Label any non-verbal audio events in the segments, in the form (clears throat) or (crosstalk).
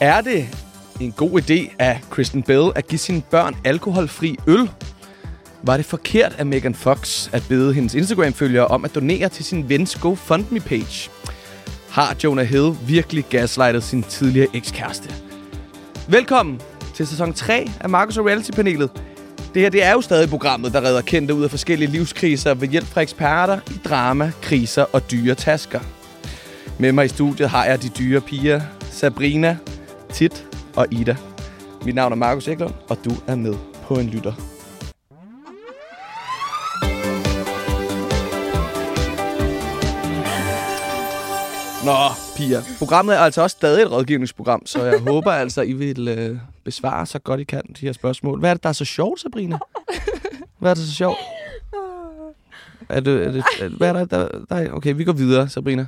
Er det en god idé af Kristen Bell at give sine børn alkoholfri øl? Var det forkert af Megan Fox at bede hendes Instagram-følgere om at donere til sin vens GoFundMe-page? Har Jonah Hill virkelig gaslightet sin tidligere ekskæreste? Velkommen til sæson 3 af Marcus og Reality-panelet. Det her det er jo stadig programmet, der redder kendte ud af forskellige livskriser ved hjælp fra eksperter i drama, kriser og dyre tasker. Med mig i studiet har jeg de dyre piger, Sabrina, Tit og Ida. Mit navn er Markus Eklund, og du er med på en lytter. Nå, piger. Programmet er altså også stadig et rådgivningsprogram, så jeg håber (laughs) altså, I vil øh, besvare så godt I kan de her spørgsmål. Hvad er det, der er så sjovt, Sabrina? Hvad er det så sjovt? Er det, er det, er, hvad er der, der, der? Okay, vi går videre, Sabrina.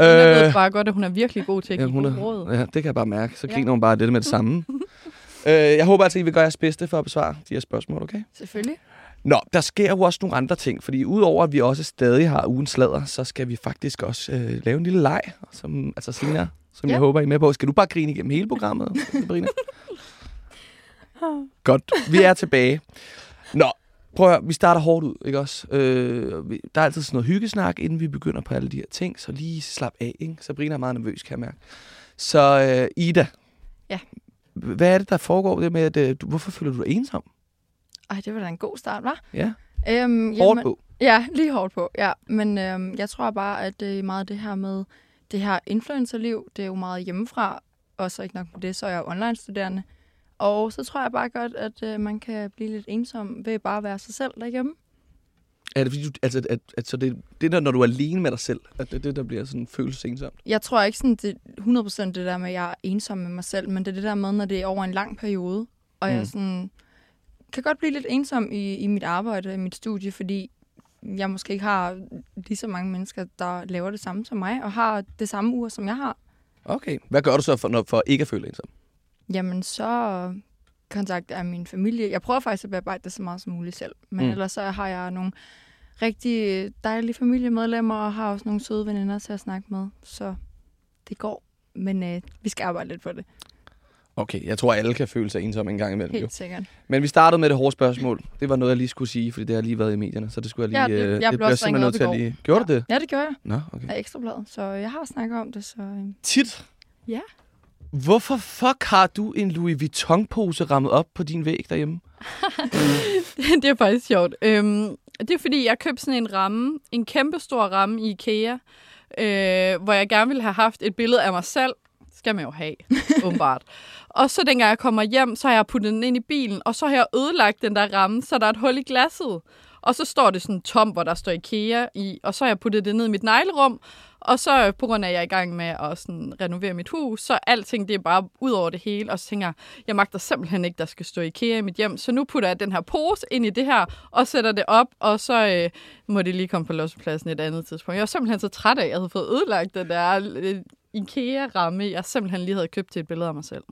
Jeg ved bare godt, at hun er virkelig god til at Ja, give hun ja, er, råd. ja, det kan jeg bare mærke. Så Ja. griner hun bare det med det samme. (laughs) øh, jeg håber altså, I vil gøre jeres bedste for at besvare de her spørgsmål, okay? Selvfølgelig. Nå, der sker jo også nogle andre ting, fordi udover at vi også stadig har ugens sladder, så skal vi faktisk også øh, lave en lille leg, som, altså senere, som ja. Ja. jeg håber, I er med på. Skal du bare grine igennem hele programmet, Sabrina? Godt, vi er tilbage. Nå, prøv at høre, vi starter hårdt ud, ikke også? Øh, der er altid sådan noget hyggesnak, inden vi begynder på alle de her ting, så lige slap af, ikke? Sabrina er meget nervøs, kan jeg mærke. Så øh, Ida. Ja. Hvad er det, der foregår det med, at øh, hvorfor føler du dig ensom? Ej, det var da en god start, hva'? Ja, Øhm, hårdt på. Ja, lige hårdt på, ja. Men øhm, jeg tror bare, at det er meget det her med det her influencerliv, det er jo meget hjemmefra, og så ikke nok med det, så er jeg online-studerende. Og så tror jeg bare godt, at øh, man kan blive lidt ensom ved bare at være sig selv derhjemme. Er det fordi, du, altså, at, at, så det, det der, når du er alene med dig selv, at det det, der bliver sådan følelsesensomt? Jeg tror ikke sådan, det er 100% det der med, at jeg er ensom med mig selv, men det er det der med, når det er over en lang periode, og mm. Jeg sådan, kan godt blive lidt ensom i, i mit arbejde, i mit studie, fordi jeg måske ikke har lige så mange mennesker, der laver det samme som mig, og har det samme ur, som jeg har. Okay. Hvad gør du så for, når, for ikke at føle ensom? Jamen, så kontakter jeg min familie. Jeg prøver faktisk at bearbejde det så meget som muligt selv. Men Mm. ellers så har jeg nogle rigtig dejlige familiemedlemmer, og har også nogle søde veninder til at snakke med. Så det går. Men øh, vi skal arbejde lidt på det. Okay, jeg tror, alle kan føle sig ensom en gang imellem. Helt Jo. sikkert. Men vi startede med det hårde spørgsmål. Det var noget, jeg lige skulle sige, fordi det har lige været i medierne, så det skulle jeg Ja, lige... det- øh, jeg det blev bliver også ringet op til at lige... Gjorde du det? Ja, det gør jeg Nå, okay. af Ekstrabladet, så jeg har snakket om det. Så øh, Tit. Ja. Hvorfor fuck har du en Louis Vuitton-pose rammet op på din væg derhjemme? (laughs) det er faktisk sjovt. Øhm, det er fordi, jeg købte sådan en ramme, en kæmpe stor ramme i IKEA, øh, hvor jeg gerne ville have haft et billede af mig selv. Skal man jo have, (laughs) åbenbart. Og så dengang jeg kommer hjem, så har jeg puttet den ind i bilen, og så har jeg ødelagt den der ramme, så der er et hul i glasset. Og så står det sådan tom, hvor der står IKEA i, og så har jeg puttet det ned i mit neglerum, og så øh, på grund af, at jeg er i gang med at sådan, renovere mit hus, så alting det er bare ud over det hele, og så tænker jeg, jeg magter simpelthen ikke, der skal stå IKEA i mit hjem, så nu putter jeg den her pose ind i det her, og sætter det op, og så øh, må det lige komme på lossepladsen et andet tidspunkt. Jeg var simpelthen så træt af, at jeg havde fået ødelagt den der øh, IKEA-ramme, jeg simpelthen lige havde købt til et billede af mig selv.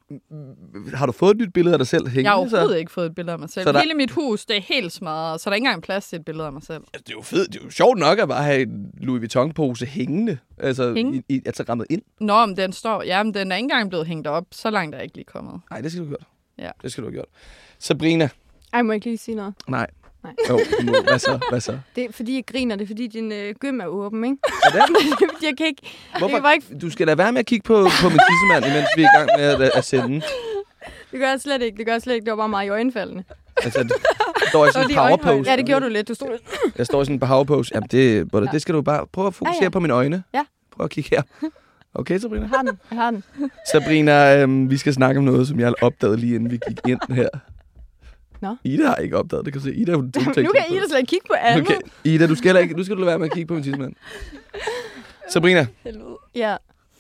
Har du fået et nyt billede af dig selv hængende? Jeg har så? overhovedet ikke fået et billede af mig selv. Så der- Hele mit hus, det er helt smadret, så der er ikke engang plads til et billede af mig selv. Altså, det er jo fedt. Det er jo sjovt nok at bare have en Louis Vuitton-pose hængende. Altså, Hænge? i, i, altså rammet ind. Nå, men den står, ja, men den er ikke engang blevet hængt op. Så langt er jeg ikke lige kommet. Nej, det skal du have gjort. Ja. Det skal du have gjort. Sabrina. Ej, må jeg ikke lige sige noget? Nej. Nej. Jo, du må. Hvad så? Hvad så? Det er fordi, jeg griner. Det er fordi, din øh, gym er åben, ikke? Er det? (laughs) jeg kan ikke... Hvorfor? Jeg ikke... Du skal da være med at kigge på, på min tissemand, imens vi er i gang med at, at sende. Det gør jeg slet ikke. Det gør jeg slet ikke. Det var bare meget i øjenfaldene. Altså, jeg står i sådan en (laughs) lige øjenhøjde. power pose. Ja, det gjorde du lidt. Du stod lidt... Jeg står i sådan en power pose. Jamen, det, ja. det skal du bare prøve at fokusere Ja, ja. på mine øjne. Ja. Prøv at kigge her. Okay, Sabrina? Jeg har den. Jeg har den. Sabrina, øhm, vi skal snakke om noget, som jeg opdagede lige inden vi gik ind her. Nå. Ida har ikke opdaget det, kan du se. Ida, hun (laughs) nu kan Ida slet ikke kigge på andet. Okay, Ida, du skal, ikke, du skal lade være med at kigge på min tissemand. (laughs) Sabrina, Helvede. Ja.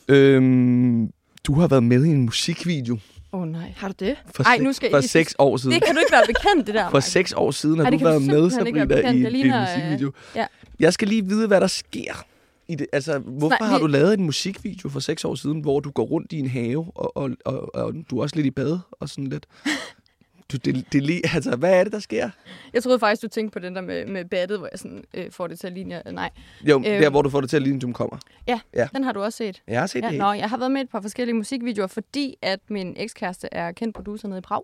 øhm, du har været med i en musikvideo Åh oh, nej, har du det? for, Ej, nu skal for I- seks år siden. Det kan du ikke være bekendt, det der. For seks år siden har Ej, du været du med, være Sabrina, i, en ligner, øh, musikvideo. ja. Jeg skal lige vide, hvad der sker. I det. Altså, hvorfor Snak- har du lavet en musikvideo for seks år siden, hvor du går rundt i en have, og, og, og, og du er også lidt i bad og sådan lidt? (laughs) Du, det, det lige, (laughs) altså, hvad er det, der sker? Jeg troede faktisk, du tænkte på den der med, med battet, hvor jeg sådan, øh, får det til at ligne... Nej, Jo, Øhm. der hvor du får det til at ligne, du kommer. den har du også set. Jeg har set Ja, det. nå, jeg har været med et par forskellige musikvideoer, fordi at min ekskæreste er kendt producer nede i Prag.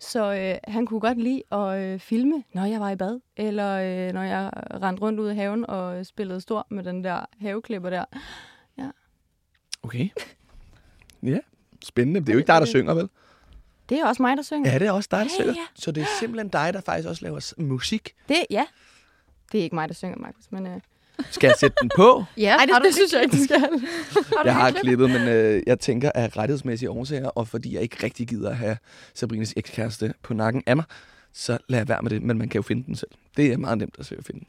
Så øh, han kunne godt lide at øh, filme, når jeg var i bad, eller øh, når jeg rendte rundt ude i haven og øh, spillede stor med den der haveklipper der. Okay. (laughs) Ja, spændende. Det er jo ikke dig, der synger, vel? Det er også mig, der synger. Ja, det er også dig, der Ja, synger. ja. Så det er simpelthen dig, der faktisk også laver musik. Det, ja. Det er ikke mig, der synger, Markus, men... Øh... Skal jeg sætte den på? (laughs) Ja, Ej, det, har du det synes jeg ikke, du skal. Jeg har klippet, men øh, jeg tænker af rettighedsmæssige årsager, og fordi jeg ikke rigtig gider at have Sabrines ekskæreste på nakken af mig, så lad jeg være med det, men man kan jo finde den selv. Det er meget nemt at søge at finde.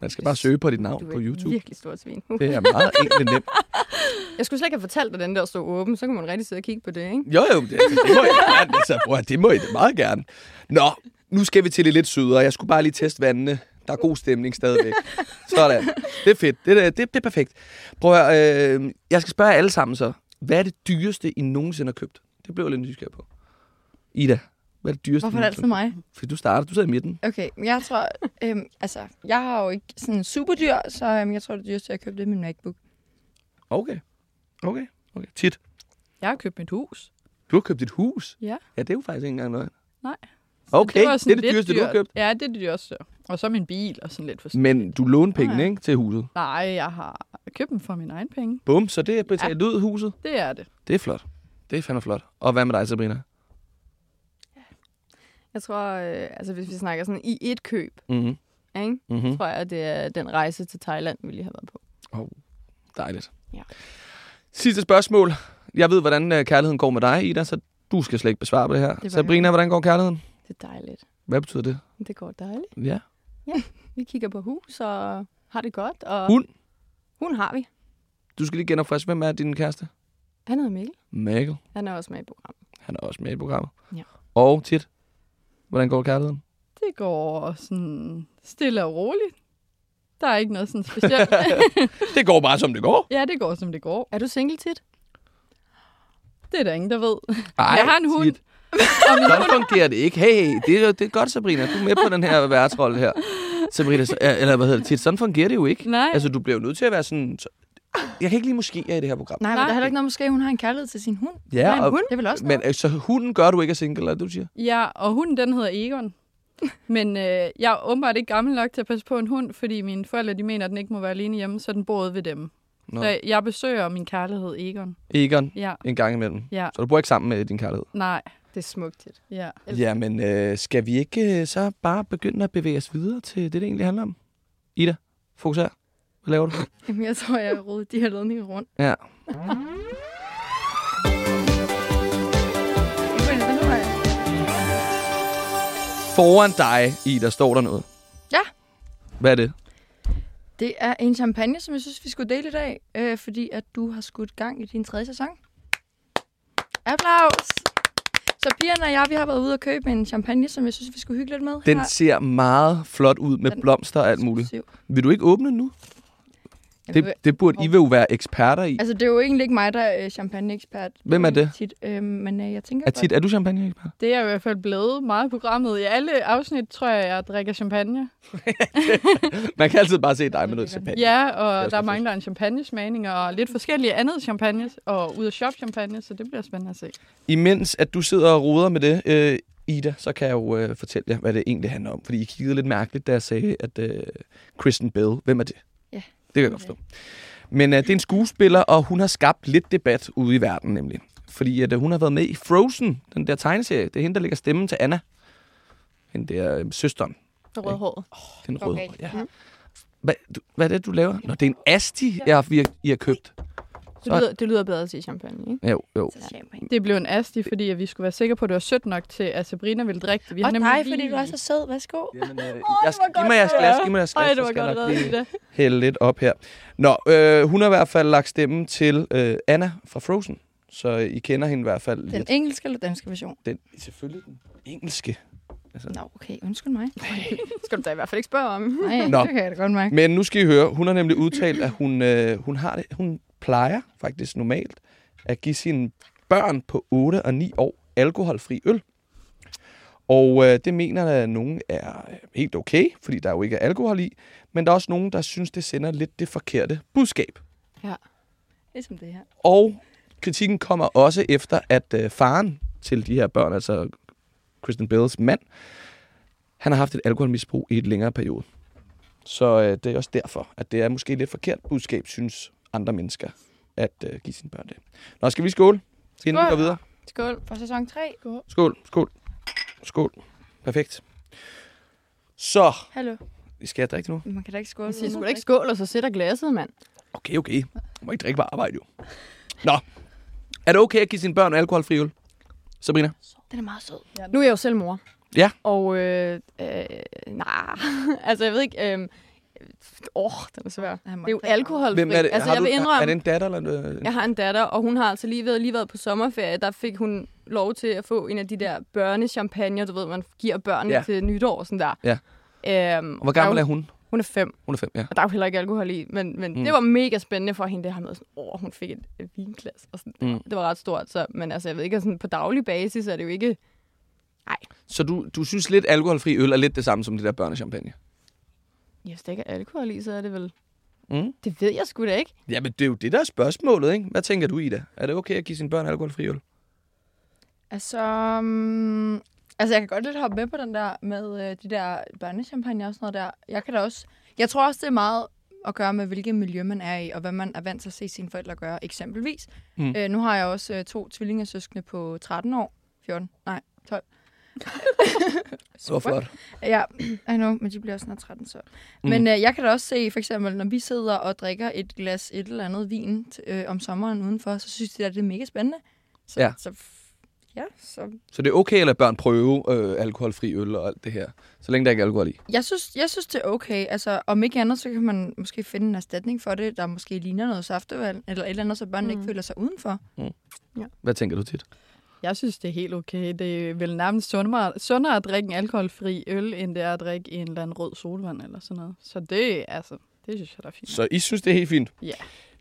Man skal bare søge på dit navn Du på er YouTube. virkelig stort svin. Det er meget enkelt nemt. (laughs) Jeg skulle slet ikke have fortalt at den der stod åben, så kan man rigtig sidde og kigge på det, ikke? Jo, jo, det, det må I gerne. Altså, bror, det må I da meget gerne. Nå, nu skal vi til det lidt sødere. Jeg skulle bare lige teste vandene. Der er god stemning stadigvæk. Sådan. Det er fedt. Det er, det, det er perfekt. Prøv at øh, jeg skal spørge jer alle sammen så. Hvad er det dyreste, I nogensinde har købt? Det blev jeg lidt nysgerrig på. Ida, hvad er det dyreste? Hvorfor er det altid mig? Fordi du starter. Du sidder i midten. Okay, men jeg tror, øhm, altså, jeg har jo ikke sådan en superdyr, så øhm, jeg tror, det dyreste, jeg købte, det er min MacBook. Okay. Okay. okay. Tit. Jeg har købt mit hus. Du har købt et hus? Ja. Ja, det er jo faktisk ikke engang noget. Nej. Okay, det, var det sådan er det dyreste, du har købt. Ja, det er det dyreste. Og så min bil og sådan lidt for Men du lånte pengene, Nej. ikke, til huset? Nej, jeg har købt dem for min egen penge. Bum, så det er betalt ja. ud huset. Det er det. Det er flot. Det er fandme flot. Og hvad med dig, Sabrina? Jeg tror, øh, altså hvis vi snakker sådan i et køb, Mhm. ikke? Mhm. tror jeg, at det er den rejse til Thailand, vi lige har været på. Oh, dejligt. Ja. Sidste spørgsmål. Jeg ved, hvordan øh, kærligheden går med dig, Ida, så du skal slet ikke besvare på det her. var Sabrina, hvordan går kærligheden? Det er dejligt. Hvad betyder det? Det går dejligt. Ja. Vi kigger på hus og har det godt. Og Hund? Hun har vi. Du skal lige genopfriske. Hvem er din kæreste? Han hedder Mikkel. Mikkel. Han er også med i programmet. Han er også med i programmet. Ja. Og tit. Hvordan går kærligheden? Det går sådan stille og roligt. Der er ikke noget sådan specielt. (laughs) det går bare, som det går. ja, det går, som det går. Er du single tit? Det er der ingen, der ved. Ej, jeg har en hund. tit. Sådan fungerer det ikke. Hey, hey, det er, det er godt, Sabrina. Du er med på den her værtsrolle her. Sabrina, eller hvad hedder det tit? Sådan fungerer det jo ikke. Nej. Altså, du bliver jo nødt til at være sådan... Så... Jeg kan ikke lide måske i det her program. Nej, men Nej. der er heller ikke noget, måske hun har en kærlighed til sin hund. Ja, og- hund, det er vel også Men noget. øh, så hunden gør du ikke er single, eller det, du siger? Ja, og hunden, den hedder Egon. Men øh, jeg er åbenbart ikke gammel nok til at passe på en hund, fordi mine forældre de mener, at den ikke må være alene hjemme, så den bor ude ved dem. Nå. Så jeg besøger min kærlighed Egon. Egon, Ja, en gang imellem. ja, Så du bor ikke sammen med din kærlighed? nej, Det er smukt ja. Ja, men øh, skal vi ikke øh, så bare begynde at bevæge os videre til det, det egentlig handler om? Ida, fokuser. Hvad laver du? (laughs) Jamen, jeg tror, jeg rodede de her ledninger rundt. Ja. Foran dig, Ida, står der noget. Ja. Hvad er det? Det er en champagne, som jeg synes, vi skulle dele i dag, øh, fordi at du har skudt gang i din tredje sæson. Applaus! Så pigerne og jeg, vi har været ude og købe en champagne, som jeg synes, vi skulle hygge lidt med. Den Her. ser meget flot ud med Den- blomster og alt muligt. Vil du ikke åbne den nu? Jeg Det, det burde I jo være eksperter i. Altså, det er jo egentlig ikke mig, der er champagne-ekspert. Hvem er det? Tit, øh, men øh, jeg tænker Er, tit, er du champagne-ekspert? Det er i hvert fald blevet meget programmet. I alle afsnit tror jeg, jeg drikker champagne. (laughs) Man kan altid bare se dig med noget champagne. Ja, og der perfekt. mangler en champagnesmagning og lidt forskellige andet champagne, og ud af shop champagne, så det bliver spændende at se. Imens at du sidder og roder med det, øh, Ida, så kan jeg jo øh, fortælle jer, hvad det egentlig handler om. Fordi I kiggede lidt mærkeligt, da jeg sagde, at øh, Kristen Bell, hvem er det? Kan jeg godt forstå. Men øh, det er en skuespiller, og hun har skabt lidt debat ude i verden nemlig. Fordi at, øh, hun har været med i Frozen, den der tegneserie. Det er hende, der lægger stemmen til Anna. Hende der øh, søsteren. Det røde håret. Den røde. Okay. hår, Ja. Hvad, du, hvad er det, du laver? Nå, det er en asti, jeg, har, I har købt. Det lyder, det lyder bedre at sige champagne, ikke? Jo, jo. Champagne. Det blev en asti, fordi at vi skulle være sikre på, at det var sødt nok til, at Sabrina ville drikke det. Vi har Og dig, lige- fordi du er så sød. Værsgo. Jamen, øh, jeg skal, giv mig jeres glas, giv mig jeres glas. Ej, det så var skal jeg godt nok lige Ida. hælde lidt op her. Nå, øh, hun har i hvert fald lagt stemmen til øh, Anna fra Frozen. Så øh, I kender hende i hvert fald Den lidt. engelske eller danske version? Den, selvfølgelig den engelske. Altså. Nå, okay. Undskyld mig. (laughs) Skal du da i hvert fald ikke spørge om. Nej, Nå. det kan jeg da godt mærke. Men nu skal I høre, hun har nemlig udtalt, at hun, øh, hun, har det, hun plejer faktisk normalt at give sine børn på 8 og 9 år alkoholfri øl. Og øh, det mener at nogen er øh, helt okay, fordi der jo ikke er alkohol i. Men der er også nogen, der synes, det sender lidt det forkerte budskab. Ligesom det her. Og kritikken kommer også efter, at øh, faren til de her børn, altså Kristen Bells mand, han har haft et alkoholmisbrug i et længere periode. Så øh, det er også derfor, at det er måske lidt forkert budskab, synes andre mennesker, at øh, give sine børn det. Nå, skal vi skåle? Inden vi Skål. går videre. Skål for sæson 3. Skål, skål, skål. Perfekt. Så, Hallo. vi skal jeg drikke nu? Man kan da ikke skåle. Jeg siger ikke drikke. skål, og så sætter glasset, mand. Okay, okay. Du må ikke drikke på arbejde, jo. Nå. Er det okay at give sine børn alkoholfri øl? Sabrina? Den er meget sød. Nu er jeg jo selv mor. Ja. Og, øh, øh, nej, (laughs) altså jeg ved ikke, øh, åh, den er svær. Det er jo alkoholfri. Hvem er det? Altså har jeg du, vil indrømme, Er det en datter eller en... jeg har en datter, og hun har altså lige været, lige været på sommerferie. Der fik hun lov til at få en af de der børnechampagne, du ved, man giver børn Ja. til nytår og sådan der. Ja. Øhm, Hvor gammel er hun? Hun er fem, Hun er fem, ja. og der er jo heller ikke alkohol i. Men, men Mm. det var mega spændende for hende, det her med sådan, åh, hun fik et, et vinglas. Og sådan. Mm. Det var ret stort, så, men altså, jeg ved ikke, sådan, på daglig basis er det jo ikke... Så du, du synes lidt alkoholfri øl er lidt det samme som det der børnechampagne? Ja, hvis der ikke er alkohol i, så er det vel... Mm. Det ved jeg sgu da ikke. Jamen, det er jo det, der er spørgsmålet, ikke? Hvad tænker du, Ida? Er det okay at give sine børn alkoholfri øl? Altså, um, altså, jeg kan godt lidt hoppe med på den der med øh, de der børnechampagne og sådan noget der. Jeg kan da også... Jeg tror også, det er meget at gøre med, hvilket miljø man er i, og hvad man er vant til at se sine forældre gøre, eksempelvis. Mm. Mm. Øh, nu har jeg også øh, to tvillingesøskende på 13 år. 14? Nej, 12. (laughs) Så flot. Ja, I know, men de bliver også snart 13, så. Mm. Mm. Men øh, jeg kan da også se, for eksempel, når vi sidder og drikker et glas et eller andet vin øh, om sommeren udenfor, så synes de, at det er mega spændende. Så, Ja. Så, ja, så Så det er okay at lade børn prøve øh, alkoholfri øl og alt det her, så længe der ikke er alkohol i? jeg synes, jeg synes, det er okay. Altså, om ikke andet, så kan man måske finde en erstatning for det, der måske ligner noget saftevand, eller et eller andet, så børnene mm. Mm. ikke føler sig udenfor. Hvad tænker du tit? Jeg synes, det er helt okay. Det er vel nærmest sundere, sundere at drikke en alkoholfri øl, end det er at drikke en eller anden rød solvand eller sådan noget. Så det, altså, det synes jeg, der er fint. Så I synes, det er helt fint? Ja.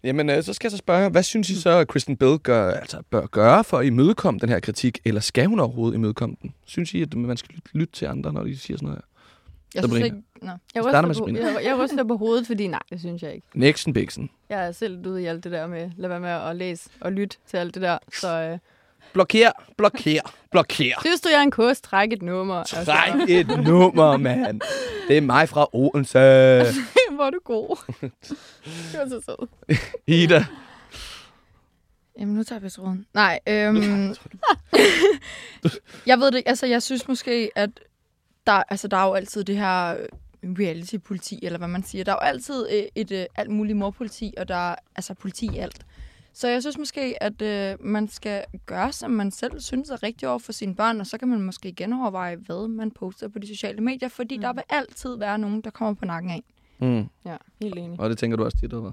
Jamen, øh, så skal jeg så spørge, hvad synes I så, at Kristen Bell gør, altså, bør gøre for at imødekomme den her kritik, eller skal hun overhovedet imødekomme den? Synes I, at man skal lytte, til andre, når de siger sådan noget her? Jeg synes ikke... Nå. Jeg ryster, på, jeg, jeg ryster på hovedet, fordi nej, det synes jeg ikke. Nixon Bixen. Jeg er selv ude i alt det der med, lad være med at læse og lytte til alt det der. Så øh, Blokér, blokér, blokér. synes du, jeg er en kurs, træk et nummer. Altså, Træk et nummer, mand. Det er mig fra Odense. (laughs) Hvor er du god. det var så sød. Ida. Jamen, nu tager vi tråden. Nej, øhm, (laughs) (laughs) jeg ved det ikke. Altså, jeg synes måske, at der, altså, der er jo altid det her øh, reality-politi, eller hvad man siger. Der er jo altid øh, et øh, alt muligt morpoliti, og der er altså politi i alt. Så jeg synes måske, at øh, man skal gøre, som man selv synes er rigtigt over for sine børn, og så kan man måske genoverveje, hvad man poster på de sociale medier, fordi mm. der vil altid være nogen, der kommer på nakken af. Mm. Ja, helt enig. Og det tænker du også tit over.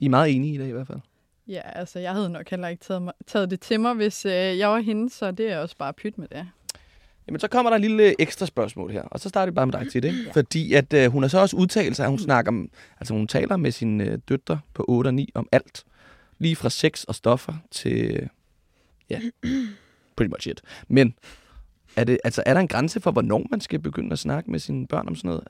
I er meget enige i det i hvert fald. Ja, altså, jeg havde nok heller ikke taget, mig, taget det til mig, hvis øh, jeg var hende, så det er også bare pyt med det. Jamen, så kommer der en lille ekstra spørgsmål her, og så starter vi bare med dig til det. Ikke? Fordi at øh, hun har så også udtalt sig, at hun snakker om, altså hun taler med sine øh, døtre på 8 og 9 om alt. Lige fra sex og stoffer til, ja, pretty much it. Men er, det, altså, er der en grænse for, hvornår man skal begynde at snakke med sine børn om sådan noget?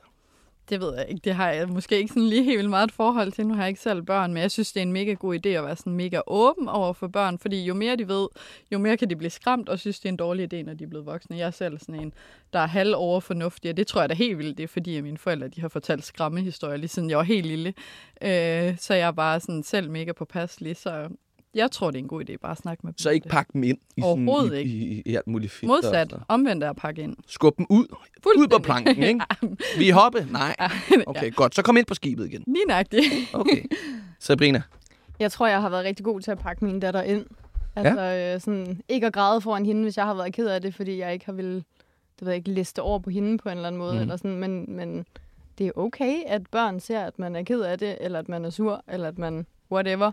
Det ved jeg ikke. Det har jeg måske ikke sådan lige helt vildt meget et forhold til. Nu har jeg ikke selv børn, men jeg synes, det er en mega god idé at være sådan mega åben over for børn, fordi jo mere de ved, jo mere kan de blive skræmt, og synes, det er en dårlig idé, når de er blevet voksne. Jeg er selv sådan en, der er halv over fornuftig, og det tror jeg da helt vildt, det er fordi, at mine forældre de har fortalt skræmmehistorier, lige siden jeg var helt lille. Øh, så jeg er bare sådan selv mega påpasselig, så jeg tror, det er en god idé bare at snakke med dem. Så ikke pakke dem ind i, sådan, Overhovedet i, ikke. i, i, i alt muligt fedt. Modsat, Og, omvendt er at pakke ind. skub dem ud. Ud på planken, ikke? (laughs) Vi er hoppe? Nej. Okay, godt. Så kom ind på skibet igen. Lige nøjagtigt. Okay. Sabrina. Jeg tror, jeg har været rigtig god til at pakke min datter ind. Altså, ja. øh, sådan, ikke at græde foran hende, hvis jeg har været ked af det, fordi jeg ikke har ville, det ved jeg ikke, liste over på hende på en eller anden måde. Mm. Eller sådan, men, men det er okay, at børn ser, at man er ked af det, eller at man er sur, eller at man whatever.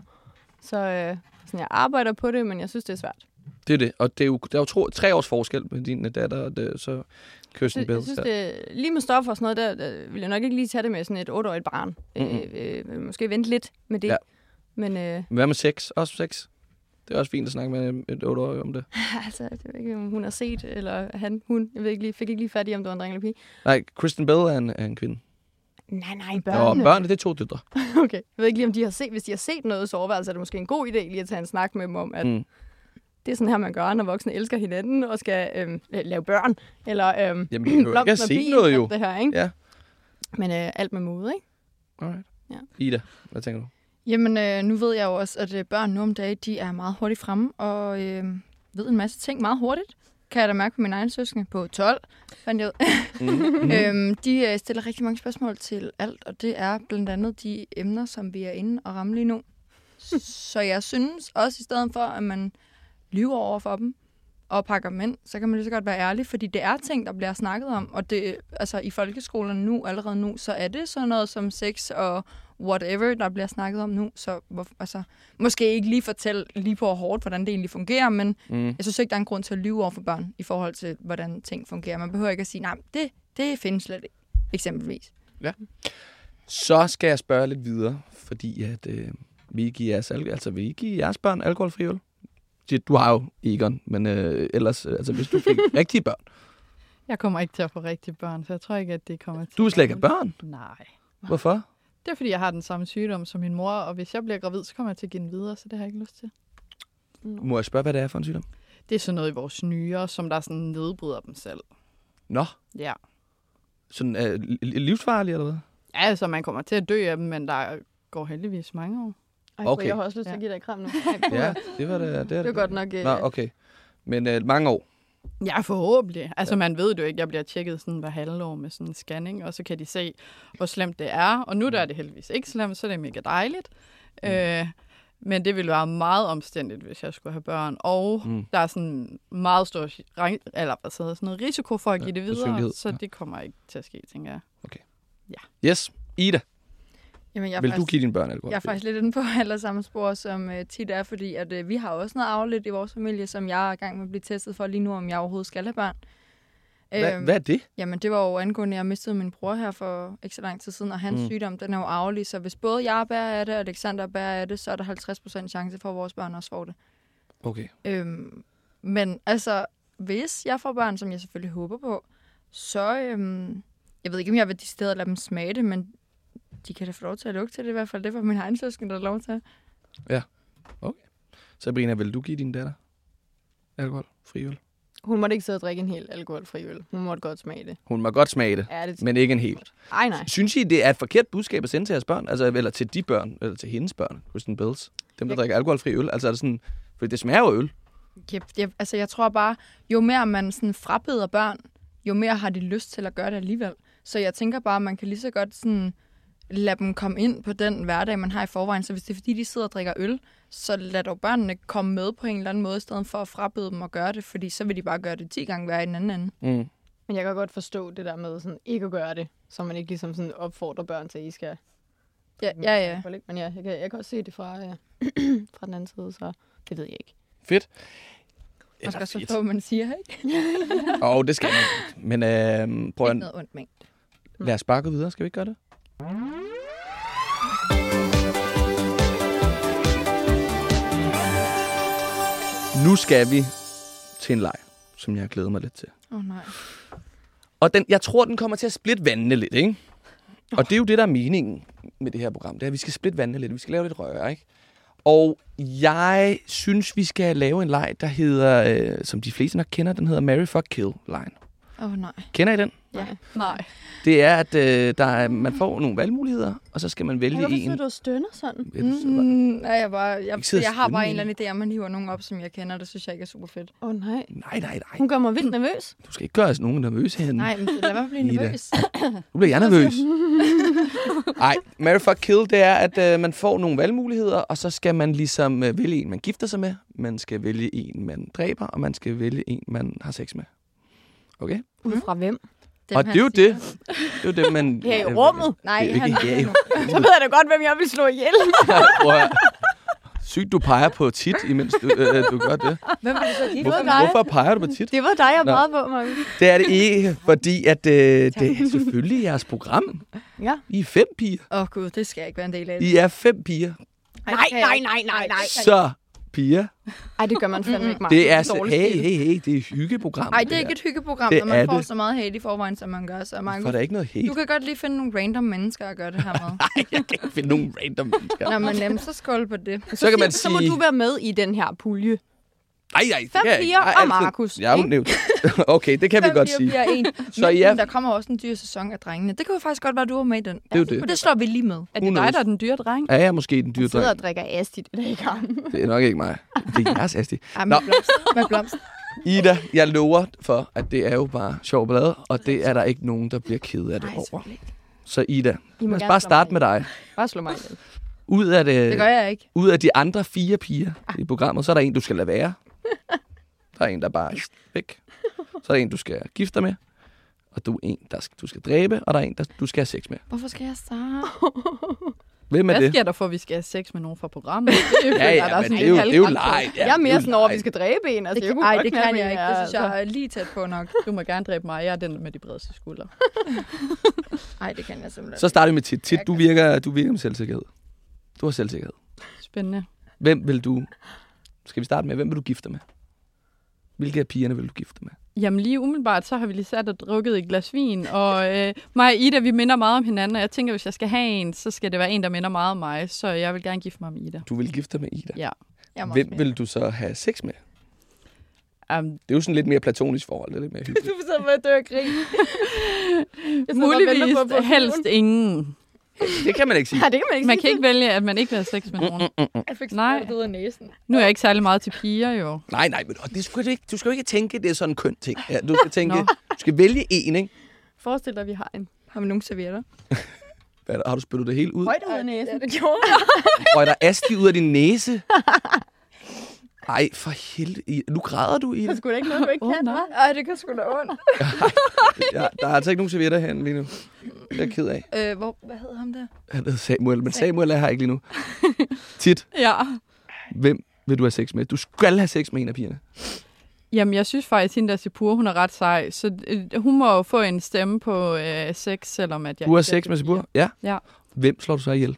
Så øh, sådan, jeg arbejder på det, men jeg synes, det er svært. Det er det. Og det er jo, der er jo tro, tre års forskel med din datter og det, så Kirsten Bell. jeg synes, det, lige med stoffer og sådan noget, der, der vil jeg nok ikke lige tage det med sådan et otteårigt barn. Mhm. Mm-hmm. Øh, øh, måske vente lidt med det. Ja. Men øh, Hvad med sex? Også sex? Det er også fint at snakke med et 8 om det. (laughs) altså, jeg ved ikke, om hun har set, eller han, hun. Jeg ved ikke lige, fik ikke lige fat i, om det var en dreng eller pige. Nej, Kristen Bell er en, er en kvinde. Nej, nej, Og børnene. børnene, det er to døtre. (laughs) Okay. Jeg ved ikke lige, om de har set, hvis de har set noget soveværelse, er det måske en god idé lige at tage en snak med dem om, at Mm. det er sådan her, man gør, når voksne elsker hinanden og skal øhm, lave børn. Eller øhm, (clears throat) Jamen, blomsten og se noget jo. Det her, ikke? Ja. Men øh, alt med mode, ikke? Alright. Ja. Ida, hvad tænker du? Jamen, øh, nu ved jeg jo også, at øh, børn nu om dagen, de er meget hurtigt fremme, og øh, ved en masse ting meget hurtigt. Kan jeg da mærke på min egen søskende på 12, fandt jeg ud. Mm. (laughs) øhm, de øh, stiller rigtig mange spørgsmål til alt, og det er blandt andet de emner, som vi er inde og ramme lige nu. Så jeg synes også, i stedet for, at man lyver over for dem og pakker mænd, så kan man lige så godt være ærlig, fordi det er ting, der bliver snakket om, og det, altså i folkeskolerne nu, allerede nu, så er det sådan noget som sex og whatever, der bliver snakket om nu, så hvor, altså, måske ikke lige fortælle lige på hårdt, hvordan det egentlig fungerer, men Mm. jeg synes ikke, der er en grund til at lyve over for børn i forhold til, hvordan ting fungerer. Man behøver ikke at sige, nej, det, det findes slet ikke, eksempelvis. Så skal jeg spørge lidt videre, fordi at øh, vi give jeres, al- altså vil I give jeres børn alkoholfri øl? Shit, Du har jo Egon, men øh, ellers, øh, altså hvis du fik (laughs) rigtige børn. Jeg kommer ikke til at få rigtige børn, så jeg tror ikke, at det kommer til Du vil slet ikke have børn. Nej. Hvorfor? Det er, fordi jeg har den samme sygdom som min mor, og hvis jeg bliver gravid, så kommer jeg til at give den videre, så det har jeg ikke lyst til. Må jeg spørge, hvad det er for en sygdom? Det er sådan noget i vores nyere, som der sådan nedbryder dem selv. Nå, Ja. sådan øh, li- livsfarlig eller hvad? Ja, altså man kommer til at dø af dem, men der går heldigvis mange år. Ej, Okay. Jeg har også lyst til Ja. at give dig et kram nu. Ej, Ja, det var det. Det, Det er godt nok... Øh, Nå, okay. Men øh, mange år. Ja, forhåbentlig. Altså, man ved jo ikke. Jeg bliver tjekket sådan hver halvår med sådan en scanning, og så kan de se, hvor slemt det er. Og nu der er det heldigvis ikke slemt, så det er mega dejligt. Mm. Øh, men det ville være meget omstændigt, hvis jeg skulle have børn. Og Mm. mm. der er sådan meget stor eller, hvad så hedder sådan noget, risiko for at Ja, give det videre, så ja. det kommer ikke til at ske, tænker jeg. Yes, Ida, Jamen, jeg vil du faktisk, give dine børn alkohol? jeg er faktisk lidt inde på (laughs) alle samme spor, som uh, tit er, fordi at, uh, vi har også noget afligt i vores familie, som jeg er i gang med at blive testet for lige nu, om jeg overhovedet skal have børn. Hvad, Øhm, hvad er det? Jamen, det var jo angående, at jeg mistede min bror her for ikke så lang tid siden, og hans Mm. sygdom, den er jo arvelig, så hvis både jeg bærer af det, og Alexander bærer af det, så er der 50% chance for, at vores børn også får det. Okay. Øhm, men altså, hvis jeg får børn, som jeg selvfølgelig håber på, så, øhm, jeg ved ikke, om jeg vil decideret lade dem smage det, men de kan da få lov til at lugte til det i hvert fald. Det var min egen søsken, der er lov til. Sabrina, vil du give din datter alkohol? Fri øl? Hun måtte ikke sidde og drikke en hel alkoholfri øl. Hun måtte godt smage det. Hun må godt smage det, Ja, det men ikke en hel. Ej, nej. Synes I, det er et forkert budskab at sende til jeres børn? Altså, eller til de børn, eller til hendes børn, Kristen Bells? Dem, der Jeg- drikker alkoholfri øl? Altså, er det sådan... For det smager jo øl. Yep, yep. Altså, jeg tror bare, jo mere man sådan frabeder børn, jo mere har de lyst til at gøre det alligevel. Så jeg tænker bare, at man kan lige så godt sådan lade dem komme ind på den hverdag, man har i forvejen. Så hvis det er fordi, de sidder og drikker øl, så lad dog børnene komme med på en eller anden måde, i stedet for at frabede dem at gøre det, fordi så vil de bare gøre det 10 gange værre i den anden ende. Mm. Men jeg kan godt forstå det der med sådan, ikke at gøre det, så man ikke ligesom sådan opfordrer børn til, at I skal... Ja, ja, ja. Men ja, jeg kan, jeg kan også se det fra, ja, (clears throat) fra den anden side, så det ved jeg ikke. Fedt. Man skal så på, hvad man siger, ikke? (laughs) Åh, oh, det skal man. Men øh, prøv Ikke at, noget ondt med. lad os bare gå videre. Skal vi ikke gøre det? Nu skal vi til en leg, som jeg har glædet mig lidt til. Åh oh, nej. Og den, jeg tror, den kommer til at splitte vandene lidt, ikke? Og det er jo det, der er meningen med det her program. Det er, at vi skal splitte vandene lidt. Vi skal lave lidt røre, ikke? Og jeg synes, vi skal lave en leg, der hedder, øh, som de fleste nok kender, den hedder Mary Fuck Kill line. Åh oh, nej. Kender I den? Ja. Nej. Det er, at øh, der er, man får nogle valgmuligheder, og så skal man vælge Hvorfor en. sidder du og stønner sådan? Mm, nej, jeg, bare, jeg, sidde jeg har bare en eller anden idé, om man hiver nogen op, som jeg kender. Det synes jeg ikke er super fedt. Åh oh, nej. Nej, nej, nej. Hun gør mig vildt nervøs. Du skal ikke gøre os nogen nervøse herinde. Nej, men lad mig blive nervøs. (coughs) Nu bliver jeg nervøs. (laughs) Nej, Mary Fuck Kill, det er, at øh, man får nogle valgmuligheder, og så skal man ligesom øh, vælge en, man gifter sig med, man skal vælge en, man dræber, og man skal vælge en, man har sex med. Okay? Ud fra hvem? Dem, og det er jo siger. det. Det er jo det, man... (laughs) Her i øh, rummet? Nej, Det er jo han, ikke, ja. (laughs) Så ved jeg da godt, hvem jeg vil slå ihjel. (laughs) Høre. Sygt, du peger på tit, imens du, øh, du gør det. Hvem vil du så give? Hvorfor, dig. hvorfor peger du på tit? Det var dig, jeg pegede på, Marie. Det er det ikke, fordi at, øh, det er selvfølgelig jeres program. Ja. I er fem piger. Åh oh, gud, det skal jeg ikke være en del af. I er fem piger. Ej, Nej, det nej, ikke. nej, nej, nej. Så Pia. Ej, det gør man fandme ikke meget. Det er, dårlig hey, hey, hey, det er et hyggeprogram. Ej, det er ikke et hyggeprogram, Det når man får det. så meget hate i forvejen, som man gør. Så man, For der er ikke noget hate. du kan godt lige finde nogle random mennesker at gøre det her med. (laughs) Nej, jeg kan ikke finde nogen random mennesker. Nå, men nemt, så skål på det. Så kan man Så må sige... du være med i den her pulje. Ej, ej, det Fem jeg piger Ej, og altid- Markus, Jeg er jo. (laughs) Okay, det kan vi godt sige. en. (laughs) Så men, ja. men der kommer også en dyr sæson af drengene. Det kan jo faktisk godt være, du var med i den. Det er jo det. Det slår vi lige med. Er det dig, der er den dyre dreng? Er jeg måske den dyre Han sidder dreng? og drikker asti. Det er ikke ham. Det er nok ikke mig. Det er jeres Asti. Ej, Nå. med blomst. Med blomst. Ida, jeg lover for, at det er jo bare sjov ballade, og det er der ikke nogen, der bliver ked af det Ej, over. Så Ida, I lad os bare starte med dig. Bare slå mig ihjel. Ud af, det, Det gør jeg ikke. ud af de andre fire piger i programmet, så er der en, du skal lade være. (laughs) Der er en, der bare er væk. Så er der en, du skal gifte dig med. Og du er en, der skal, du skal dræbe, og der er en, der du skal have sex med. Hvorfor skal jeg starte? Hvem er Hvad det? sker der for, at vi skal have sex med nogen fra programmet? Det er jo, (laughs) Ja, føler, der ja, er men sådan det er jo, lidt det er jo leg. Ja, Jeg er det mere jo sådan over, at leg. vi skal dræbe en. Altså, Det, jeg kunne ej, godt det knalde kan en, jeg ikke. Det synes altså. jeg er lige tæt på nok. Du må gerne dræbe mig. Jeg er den med de bredeste skuldre. (laughs) Nej, det kan jeg simpelthen Så starter vi med Tit. Tit, du virker, du virker med selvsikkerhed. Du har selvsikkerhed. Spændende. Hvem vil du... Skal vi starte med, hvem vil du gifte dig med? Hvilke af pigerne vil du gifte dig med? Jamen lige umiddelbart, så har vi lige sat og drukket et glas vin, og øh, mig og Ida, vi minder meget om hinanden, og jeg tænker, hvis jeg skal have en, så skal det være en, der minder meget om mig, så jeg vil gerne gifte mig med Ida. Du vil gifte dig med Ida. Ja. Jeg må Hvem med. vil du så have sex med? Um, Det er jo sådan lidt mere platonisk forhold, det er lidt mere (laughs) hyggeligt. Du sidder med at dø og muligvis (laughs) at få helst ingen. Det kan man ikke sige. Nej, det kan man ikke Man sige. kan ikke vælge, at man ikke vil have sex med nogen. Jeg fik Nej. ud af næsen. Nu er jeg ikke særlig meget til piger, jo. Nej, nej, men det skal du, ikke, du skal jo ikke tænke, det er sådan en køn ting. Ja, du skal tænke, Nå. du skal vælge en, ikke? Forestil dig, at vi har en. Har vi nogen servietter? (laughs) Hvad, der- har du spyttet det hele ud? Højt ud af næsen. Ja, det (laughs) gjorde jeg. Og er der asti ud af din næse? (laughs) Ej, for helvede. Nu græder du i Der det. skulle da ikke noget, du ikke Åh, kan, nej. Ej, det kan sgu da ondt. Ja, der er altså ikke nogen servietter herinde lige nu. Det er jeg ked af. Øh, hvor, hvad hedder ham der? Han hedder Samuel, men Samuel er her ikke lige nu. Tit, (laughs) Ja. hvem vil du have sex med? Du skal have sex med en af pigerne. Jamen, jeg synes faktisk, at hende der Sipur, hun er ret sej. Så øh, hun må jo få en stemme på øh, sex, selvom at jeg... Du har sex med Sabur? Ja. Ja. Hvem slår du så ihjel?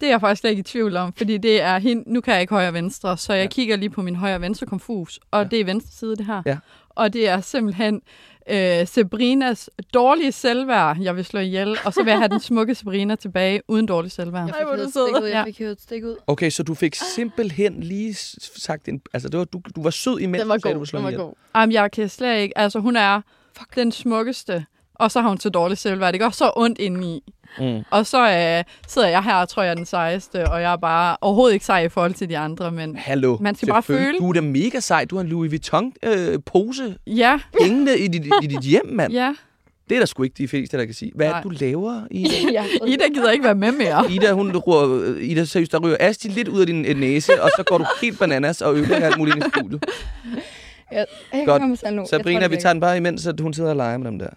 Det er jeg faktisk slet ikke i tvivl om, fordi det er hende, nu kan jeg ikke højre og venstre, så jeg Ja. kigger lige på min højre og venstre konfus, og ja. det er venstre side, det her. Ja. Og det er simpelthen øh, Sabrinas dårlige selvværd, jeg vil slå ihjel, og så vil jeg have den smukke Sabrina tilbage uden dårlig selvværd. Jeg Ej, fik er sød. stik ud. Jeg Ja. fik et stik ud. Okay, så du fik simpelthen lige sagt en... Altså, det var, du, du var sød imens, Den var du sagde, du god. ville slå Den var ihjel. god. Jamen, jeg kan slet ikke, altså hun er Fuck. den smukkeste, og så har hun så dårlig selvværd. Det gør så ondt indeni. Mm. Og så øh, sidder jeg her og tror, jeg er den sejeste, og jeg er bare overhovedet ikke sej i forhold til de andre, men Hallo. Man skal bare føle. Du er da mega sej. Du har en Louis Vuitton-pose ja, hængende i dit, i dit hjem, mand. ja. Det er der sgu ikke de fleste, der kan sige. Hvad er det, du laver, Ida? (laughs) Ida gider ikke være med mere. (laughs) Ida, hun rører, Ida, seriøst, der ryger Asti lidt ud af din øh, næse, og så går du helt bananas og ødelægger alt muligt i studiet. jeg, jeg Godt. kommer nu. Jeg Sabrina, tror, det vi tager den bare imens, at hun sidder og leger med dem der.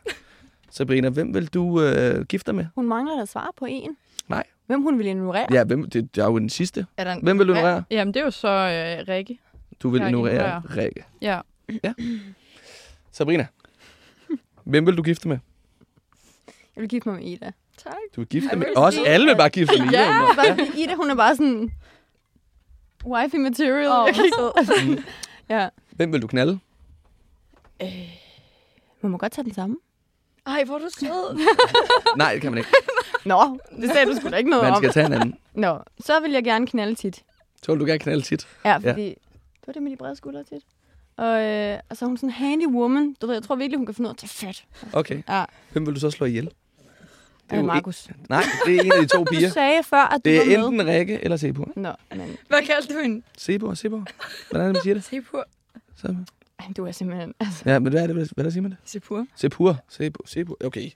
Sabrina, hvem vil du øh, gifte dig med? Hun mangler da svar på en. Nej. Hvem hun vil ignorere. Ja, hvem, det, det er jo den sidste. Er der en... Hvem vil du ignorere? Jamen, det er jo så øh, Rikke. Du vil Jeg ignorere. Rikke. Ja. Sabrina, hvem vil du gifte med? Jeg vil gifte mig med Ida. Tak. Du vil gifte Ej, med... vil Også sige, alle vil at- bare gifte med Ida. Ja, bare Ida, hun er bare sådan... Wifey material. Ikke... Mm. (laughs) ja. Hvem vil du knalde? Man må godt tage den samme. Ej, hvor er du sød. (laughs) Nej, det kan man ikke. (laughs) Nå, det sagde du sgu da ikke noget Man om. skal tage en anden. Nå, så vil jeg gerne knalde tit. Så vil du gerne knalde tit. Ja, fordi ja. det var det med de brede skuldre tit. Og, øh, og så er hun sådan en handy woman. Du ved, jeg tror virkelig, hun kan finde ud af at tage fat. Okay. Ja, Hvem vil du så slå ihjel? det er jo Markus. Nej, det er en af de to (laughs) Du piger. sagde før, at du Det var er med. enten Rikke eller Sebur. Nå, men Hvad kaldte du hende? Sebur, Sebur. Hvordan er det, man siger det? Sepur. Så, du er simpelthen... Altså, ja, men hvad er det, hvad der siger man det? Sepur. Sepur. Sebur. Sebur. Okay.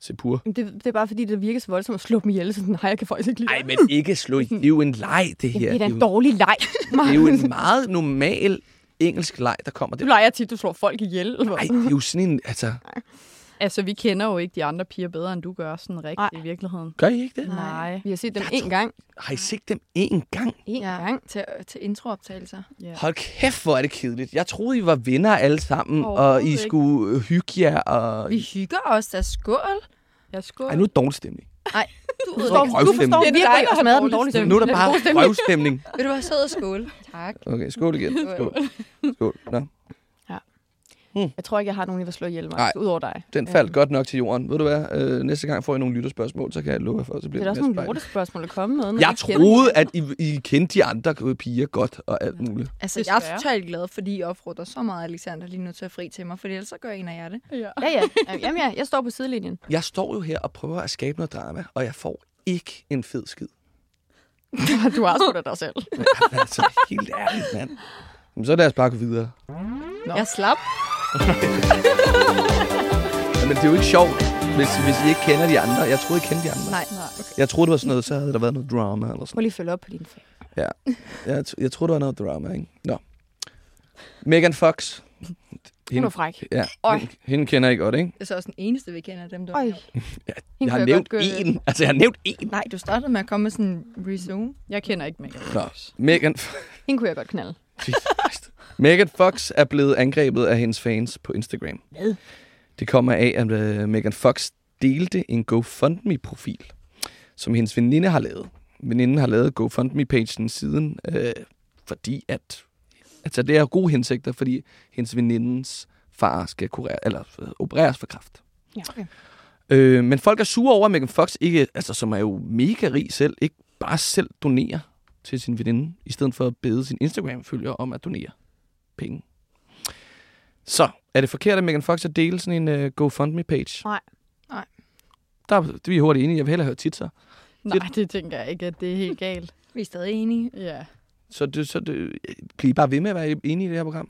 Sepur. det, det er bare fordi, det virker så voldsomt at slå dem ihjel. Så sådan, nej, jeg kan faktisk ikke lide Nej, dig." men ikke slå. Det er jo en leg, det her. Jamen, det er da en dårlig leg. (laughs) det er jo en meget normal engelsk leg, der kommer. Du Det, leger tit, du slår folk ihjel. Nej, det er jo sådan en... Altså, Altså, vi kender jo ikke de andre piger bedre, end du gør sådan rigtigt Nej. i virkeligheden. gør I ikke det? Nej. Vi har set dem én gang. Har I set dem én gang? En Ja, gang. til, til introoptagelser. Ja. Hold kæft, hvor er det kedeligt. Jeg troede, I var venner alle sammen, og I ikke. skulle hygge jer. Og... Vi hygger os da skål. Jeg skål. Ej, nu er det dårlig stemning. Du forstår- ødelægger du forstår stemningen. virkelig at smadre den dårlig dårlige stemning. Nu er der bare (laughs) røvstemning. Vil du være sød og skåle? Tak. Okay, skål igen. Skål. Skål. Nå, Jeg tror ikke, jeg har nogen, jeg vil slå ihjel mig, Nej. udover dig. den faldt godt nok til jorden. Ved du hvad? Øh, næste gang får I nogle lytterspørgsmål, så kan jeg love jer for, så Det bliver er da det også nogle lortespørgsmål at komme med. Jeg troede, at I, I kendte de andre piger godt og alt muligt. Altså, jeg er totalt glad, fordi I opfordrer så meget Alexander lige nu til at fri til mig, for ellers så gør en af jer det. Ja. Ja, ja. Jamen, ja. Jeg står på sidelinjen. Jeg står jo her og prøver at skabe noget drama, og jeg får ikke en fed skid. (laughs) du har sgu da dig selv. altså, helt ærligt, mand. Men så lad os bare gå videre. Nå. Jeg slap. (laughs) Ja, men det er jo ikke sjovt, hvis, hvis I ikke kender de andre. Jeg troede, I kendte de andre. Nej. Nej, okay. Jeg troede, det var sådan noget, så havde der været noget drama eller sådan lige at følge op på din fag. Jeg, t- jeg troede, der var noget drama, ikke? Nå. Megan Fox. Hun Hende, er fræk. ja, Øj. hende, hende kender I godt, ikke? Det er så også den eneste, vi kender af dem, der Øj. Ja, Hende jeg har kunne nævnt godt gøre- én. Altså, jeg har nævnt én. Nej, du startede med at komme med sådan en resume. Jeg kender ikke Megan Nå. Fox. Megan, Hende kunne jeg godt knalde. Jesus. Megan Fox er blevet angrebet af hendes fans på Instagram. Hvad? Det kommer af, at uh, Megan Fox delte en GoFundMe-profil, som hendes veninde har lavet. Veninden har lavet GoFundMe-pagen siden, øh, fordi at... Altså, det er gode hensigter, fordi hendes venindens far skal kurere, eller, øh, opereres for kræft. Ja. Okay. Øh, men folk er sure over, at Megan Fox, ikke, altså, som er jo mega rig selv, ikke bare selv donerer til sin veninde, i stedet for at bede sin Instagram-følger om at donere penge. Så, er det forkert, at Megan Fox at dele sådan en uh, GoFundMe-page? Nej. Nej. Der, det er vi hurtigt enige. Jeg vil hellere høre tit så. Nej, det tænker jeg ikke, at det er helt galt. Vi er stadig enige. Ja. Så, det, så det, bliver I bare ved med at være enige i det her program?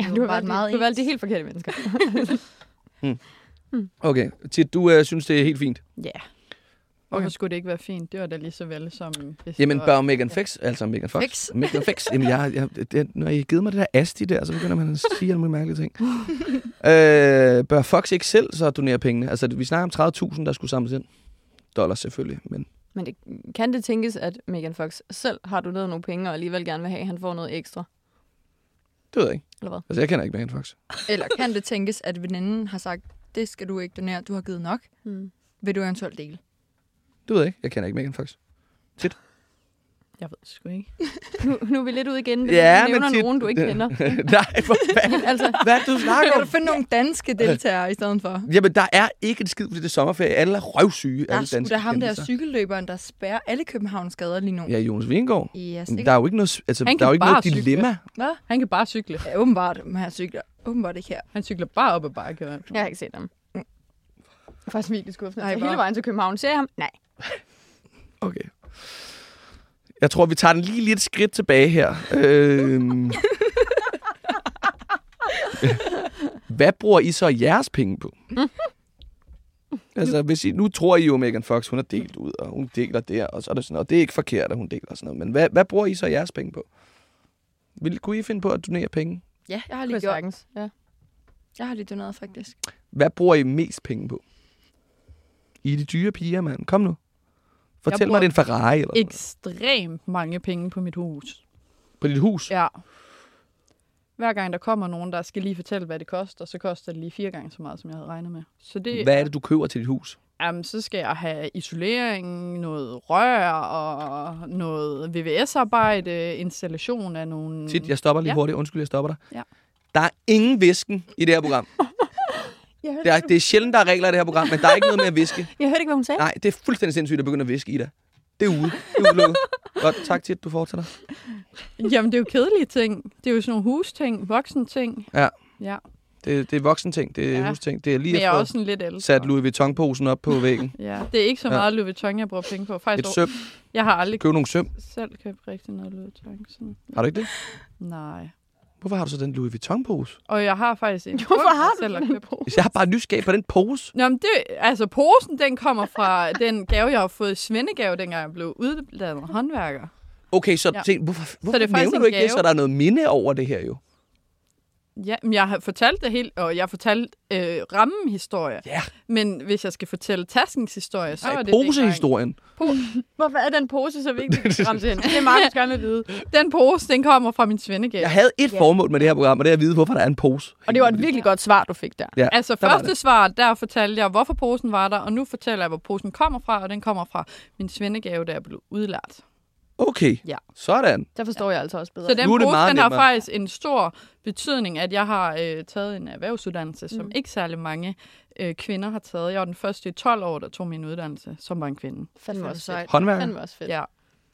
Ja, Du har meget du har valgt de helt forkerte mennesker. (laughs) Okay. Tit, du uh, synes, det er helt fint. Ja. Hvorfor Okay. skulle det ikke være fint? Det var da lige så vel som... Hvis Jamen, bør Megan Fox, altså Megan Fox. Fix. (laughs) Megan Fox. Jamen, jeg, jeg, det, når I givet mig det der asti der, så begynder man at sige alle mulige mærkelige ting. (laughs) øh, bør Fox ikke selv så donere pengene? Altså, vi snakker om 30.000, der skulle samles ind. Dollars selvfølgelig, men Men det, kan det tænkes, at Megan Fox selv har doneret nogle penge, og alligevel gerne vil have, at han får noget ekstra? det ved jeg ikke. Eller hvad? Altså, jeg kender ikke Megan Fox. Eller kan det tænkes, at veninden har sagt, det skal du ikke donere, du har givet nok. Hmm. Vil du eventuelt dele? Det ved jeg ikke. Jeg kender ikke Megan Fox. Jeg ved sgu ikke. (laughs) Nu, nu er vi lidt ude igen. Det Ja, men nævner tit- nogen, du ikke kender. (laughs) Nej, for fanden. (laughs) altså, Hvad du snakker Kan om? du finde nogle danske deltagere i stedet for? Jamen, der er ikke en skid, fordi det er sommerferie. Alle er røvsyge. Der er alle sgu danske da ham der cykelløberen, der spærrer alle Københavns gader lige nu. Ja, Jonas Vingård. Ja, Men sikkert. Der er jo ikke noget, altså, Han der er jo kan ikke noget cykle. dilemma. Hvad? Han kan bare cykle. Ja, åbenbart, med her cykler. Åbenbart ikke her. Han cykler bare op ad bakke. jeg har ikke set ham. Faktisk virkelig skuffende. Altså, hele vejen til København. Ser jeg ham? Nej. (laughs) Okay. Jeg tror, vi tager den lige lidt skridt tilbage her. Øhm. (laughs) Hvad bruger I så jeres penge på? (laughs) altså, hvis I, nu tror I jo, at Megan Fox, hun er delt ud, og hun deler der, og så er det sådan noget. Det er ikke forkert, at hun deler sådan noget. Men hvad, hvad bruger I så jeres penge på? Vil, kunne I finde på at donere penge? Ja, jeg har lige er gjort. sagtens. Ja. Jeg har lige doneret, faktisk. Hvad bruger I mest penge på? I er de dyre piger, mand. Kom nu. Fortæl mig, det er en Ferrari eller noget. Ekstremt mange penge på mit hus. På dit hus? Ja. Hver gang der kommer nogen, der skal lige fortælle, hvad det koster, så koster det lige fire gange så meget, som jeg havde regnet med. Så det, Hvad er det, du køber til dit hus? Jamen, så skal jeg have isolering, noget rør og noget VVS-arbejde, installation af nogle... Tit, jeg stopper lige Ja. hurtigt. Undskyld, jeg stopper dig. Ja. Der er ingen visken i det her program. (laughs) Jeg hørte, Det er, det er sjældent, der er regler i det her program, men der er ikke noget med at viske. (laughs) jeg hørte ikke, hvad hun sagde. Nej, det er fuldstændig sindssygt at begynde at viske i dig. Det er ude. Det er udelukket. Godt, tak til, at du fortsætter. Jamen, det er jo kedelige ting. Det er jo sådan nogle husting, voksen ting. Ja. Ja, Det, det er voksen ting, det er Ja. husting. Det er lige men jeg er også sådan lidt ældre. sat Louis Vuitton-posen op på væggen. (laughs) Ja, det er ikke så Ja. meget Louis Vuitton, jeg bruger penge på. Et Faktisk, søm. jeg har aldrig Køb nogle søm. selv købt rigtig noget Louis Vuitton. Sådan. Har du ikke det? Nej. Hvorfor har du så den Louis Vuitton-pose? Og jeg har faktisk en (laughs) Hvorfor har du selv den på? Jeg har bare nysgerrig på den pose. Nå, men det, altså posen, den kommer fra (laughs) den gave, jeg har fået i svendegave, dengang jeg blev uddannet håndværker. Okay, så Ja. tænk, hvorfor, hvorfor det er faktisk nævner du ikke det, gave. så der er noget minde over det her jo? Ja, men jeg har fortalt det helt, og jeg har fortalt øh, rammen-historie. Ja. Men hvis jeg skal fortælle taskens historie, så Nej, er det posehistorien. Hvorfor er den pose så vigtig? (laughs) Det er Markus gerne vil vide. Den pose, den kommer fra min svendegæld. Jeg havde et formål med det her program, og det er at vide, hvorfor der er en pose. Og det var et virkelig godt svar, du fik der. Ja, Altså, der første svar, der fortalte jeg, hvorfor posen var der, og nu fortæller jeg, hvor posen kommer fra, og den kommer fra min svendegave, der er blevet udlært. Okay, Ja. sådan. Der forstår jeg altså også bedre. Så den er meget den har faktisk en stor betydning, at jeg har øh, taget en erhvervsuddannelse, som Mm. ikke særlig mange øh, kvinder har taget. Jeg var den første i 12 år, der tog min uddannelse, som var en kvinde. fandme også sejt. fedt. Håndværker. Fandme også fedt. Ja.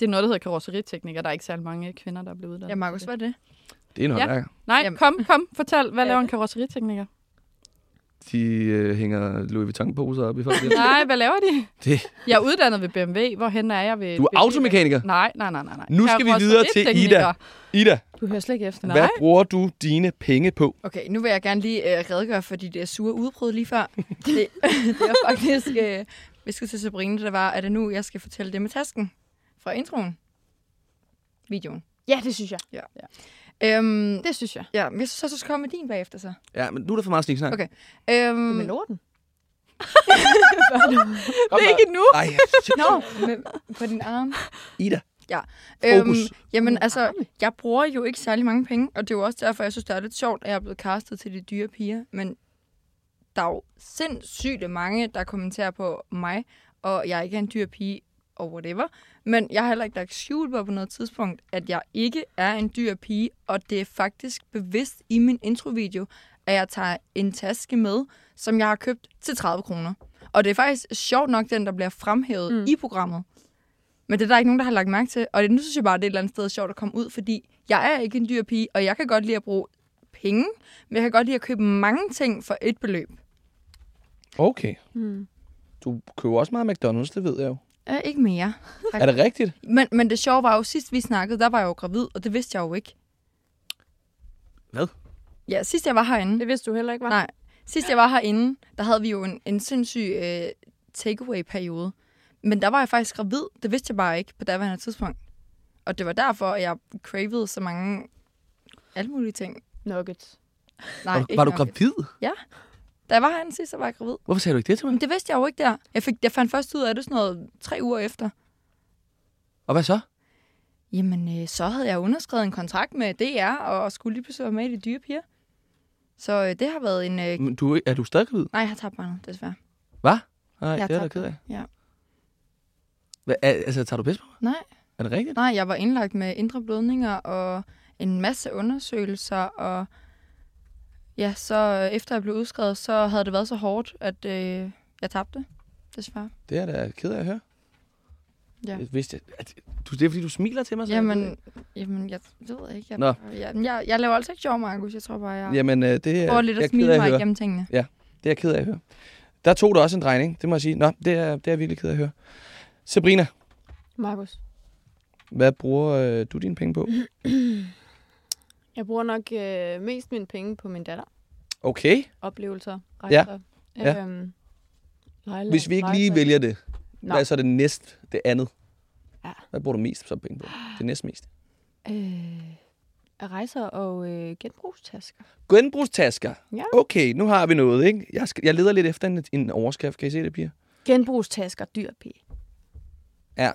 Det er noget, der hedder karosseritekniker. Der er ikke særlig mange kvinder, der er blevet uddannet. Ja, Markus, hvad det. er det? Det er en Ja. håndværker. Nej, Jamen. kom, kom, fortæl. Hvad Ja. laver en karosseritekniker? De øh, hænger Louis Vuitton-poser op i folk. (laughs) Nej, hvad laver de? Det. Jeg er uddannet ved BMW. Hvorhen er jeg ved... Du er automekaniker. Nej, nej, nej, nej. nej. Nu skal vi videre til. Ida. Ida, Du hører slet ikke efter. Nej. hvad bruger du dine penge på? Okay, nu vil jeg gerne lige øh, redegøre for de der sure udbrud lige før. (laughs) det, det var faktisk, øh, vi skal til Sabrina, der var, er det nu, jeg skal fortælle det med tasken fra introen? Videoen. Ja, det synes jeg. Øhm, Det synes jeg. ja, hvis så, så skal komme med din bagefter så. Ja, men nu er der for meget sniksnak. Okay. Øhm, Med Norden. (laughs) Det er ikke nu. Ej, Nå, med, på din arm. Ida. Øhm, Fokus. jamen altså, jeg bruger jo ikke særlig mange penge, og det er jo også derfor, jeg synes, det er lidt sjovt, at jeg er blevet castet til de dyre piger. Men der er jo sindssygt mange, der kommenterer på mig, og jeg ikke er en dyr pige, og whatever. Men jeg har heller ikke lagt skjul på på noget tidspunkt, at jeg ikke er en dyr pige, og det er faktisk bevidst i min introvideo, at jeg tager en taske med, som jeg har købt til 30 kroner. Og det er faktisk sjovt nok den, der bliver fremhævet Mm. mm. i programmet. Men det er der ikke nogen, der har lagt mærke til. Og det, nu synes jeg bare, det er et eller andet sted sjovt at komme ud, fordi jeg er ikke en dyr pige, og jeg kan godt lide at bruge penge, men jeg kan godt lide at købe mange ting for et beløb. Okay. Hmm. Du køber også meget McDonald's, det ved jeg jo. Øh, ikke mere. Tak. Er det rigtigt? Men, men det sjove var jo, sidst vi snakkede, der var jeg jo gravid, og det vidste jeg jo ikke. Hvad? Ja, sidst jeg var herinde. Det vidste du heller ikke, var? Nej, sidst jeg var herinde, der havde vi jo en, en sindssyg øh, takeaway-periode. Men der var jeg faktisk gravid. Det vidste jeg bare ikke på daværende tidspunkt. Og det var derfor, at jeg cravede så mange alle mulige ting. Nuggets. Nej, var du, ikke var du gravid? Da jeg var herinde sidst, så var jeg gravid. Hvorfor sagde du ikke det til mig? Men det vidste jeg jo ikke der. Jeg, fik, jeg fandt først ud af det sådan noget tre uger efter. Og hvad så? Jamen, øh, så havde jeg underskrevet en kontrakt med DR, og skulle lige pludselig være med i de dyre piger. Så øh, det har været en... Øh... Men Du, er du stadig gravid? Nej, jeg har tabt barnet, desværre. Hvad? Nej, Jeg det er da ked af. Ja. Hvad, er, altså, tager du pis på mig? Nej. Er det rigtigt? Nej, jeg var indlagt med indre blødninger og en masse undersøgelser, og ja, så øh, efter jeg blev udskrevet, så havde det været så hårdt, at øh, jeg tabte, desværre. Det er da ked af at høre. Ja. Jeg vidste, at, du, det er fordi, du smiler til mig. Så Jamen, jamen jeg det ved jeg ikke. Jeg, Nå. jeg, jeg, jeg laver altså ikke sjov, Markus. Jeg tror bare, jeg Jamen, øh, det er, prøver lidt jeg at smile at mig høre. igennem tingene. Det er jeg ked af at høre. Der tog du også en drejning, det må jeg sige. Nå, det er, det er jeg virkelig ked af at høre. Sabrina, Markus. hvad bruger øh, du dine penge på? (clears throat) Jeg bruger nok øh, mest mine penge på min datter. Okay, Oplevelser, Ja. rejser. Ja. Øhm, lejlighed, hvis vi ikke lige rejser. vælger det, Nå. hvad er så det næste, det andet? Ja. Hvad bruger du mest så penge på? Det næste mest. Øh, rejser og øh, genbrugstasker. Genbrugstasker. Ja. Okay, nu har vi noget, ikke? Jeg, skal, jeg leder lidt efter en, en overskrift. Kan I se det, piger? Genbrugstasker, dyr pige. Ja.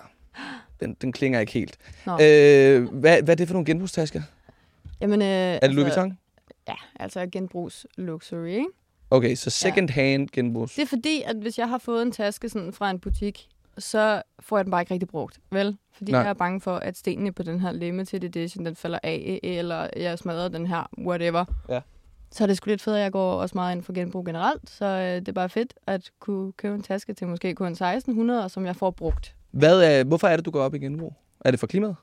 Den, den klinger ikke helt. Nå. Øh, hvad, hvad er det for nogle genbrugstasker? Jamen, øh, Er det Louis Vuitton? Ja, altså genbrugs luxury, ikke? Okay, så second hand genbrugs. Det er fordi, at hvis jeg har fået en taske sådan fra en butik, så får jeg den bare ikke rigtig brugt, vel? Fordi Nej. Jeg er bange for, at stenene på den her limited edition, den falder af, eller jeg smadrer den her, whatever. Ja. Så er det sgu lidt fedt, at jeg går også meget ind for genbrug generelt, så øh, det er bare fedt at kunne købe en taske til måske kun 1600, som jeg får brugt. Hvad er, hvorfor er det, du går op i genbrug? Er det for klimaet?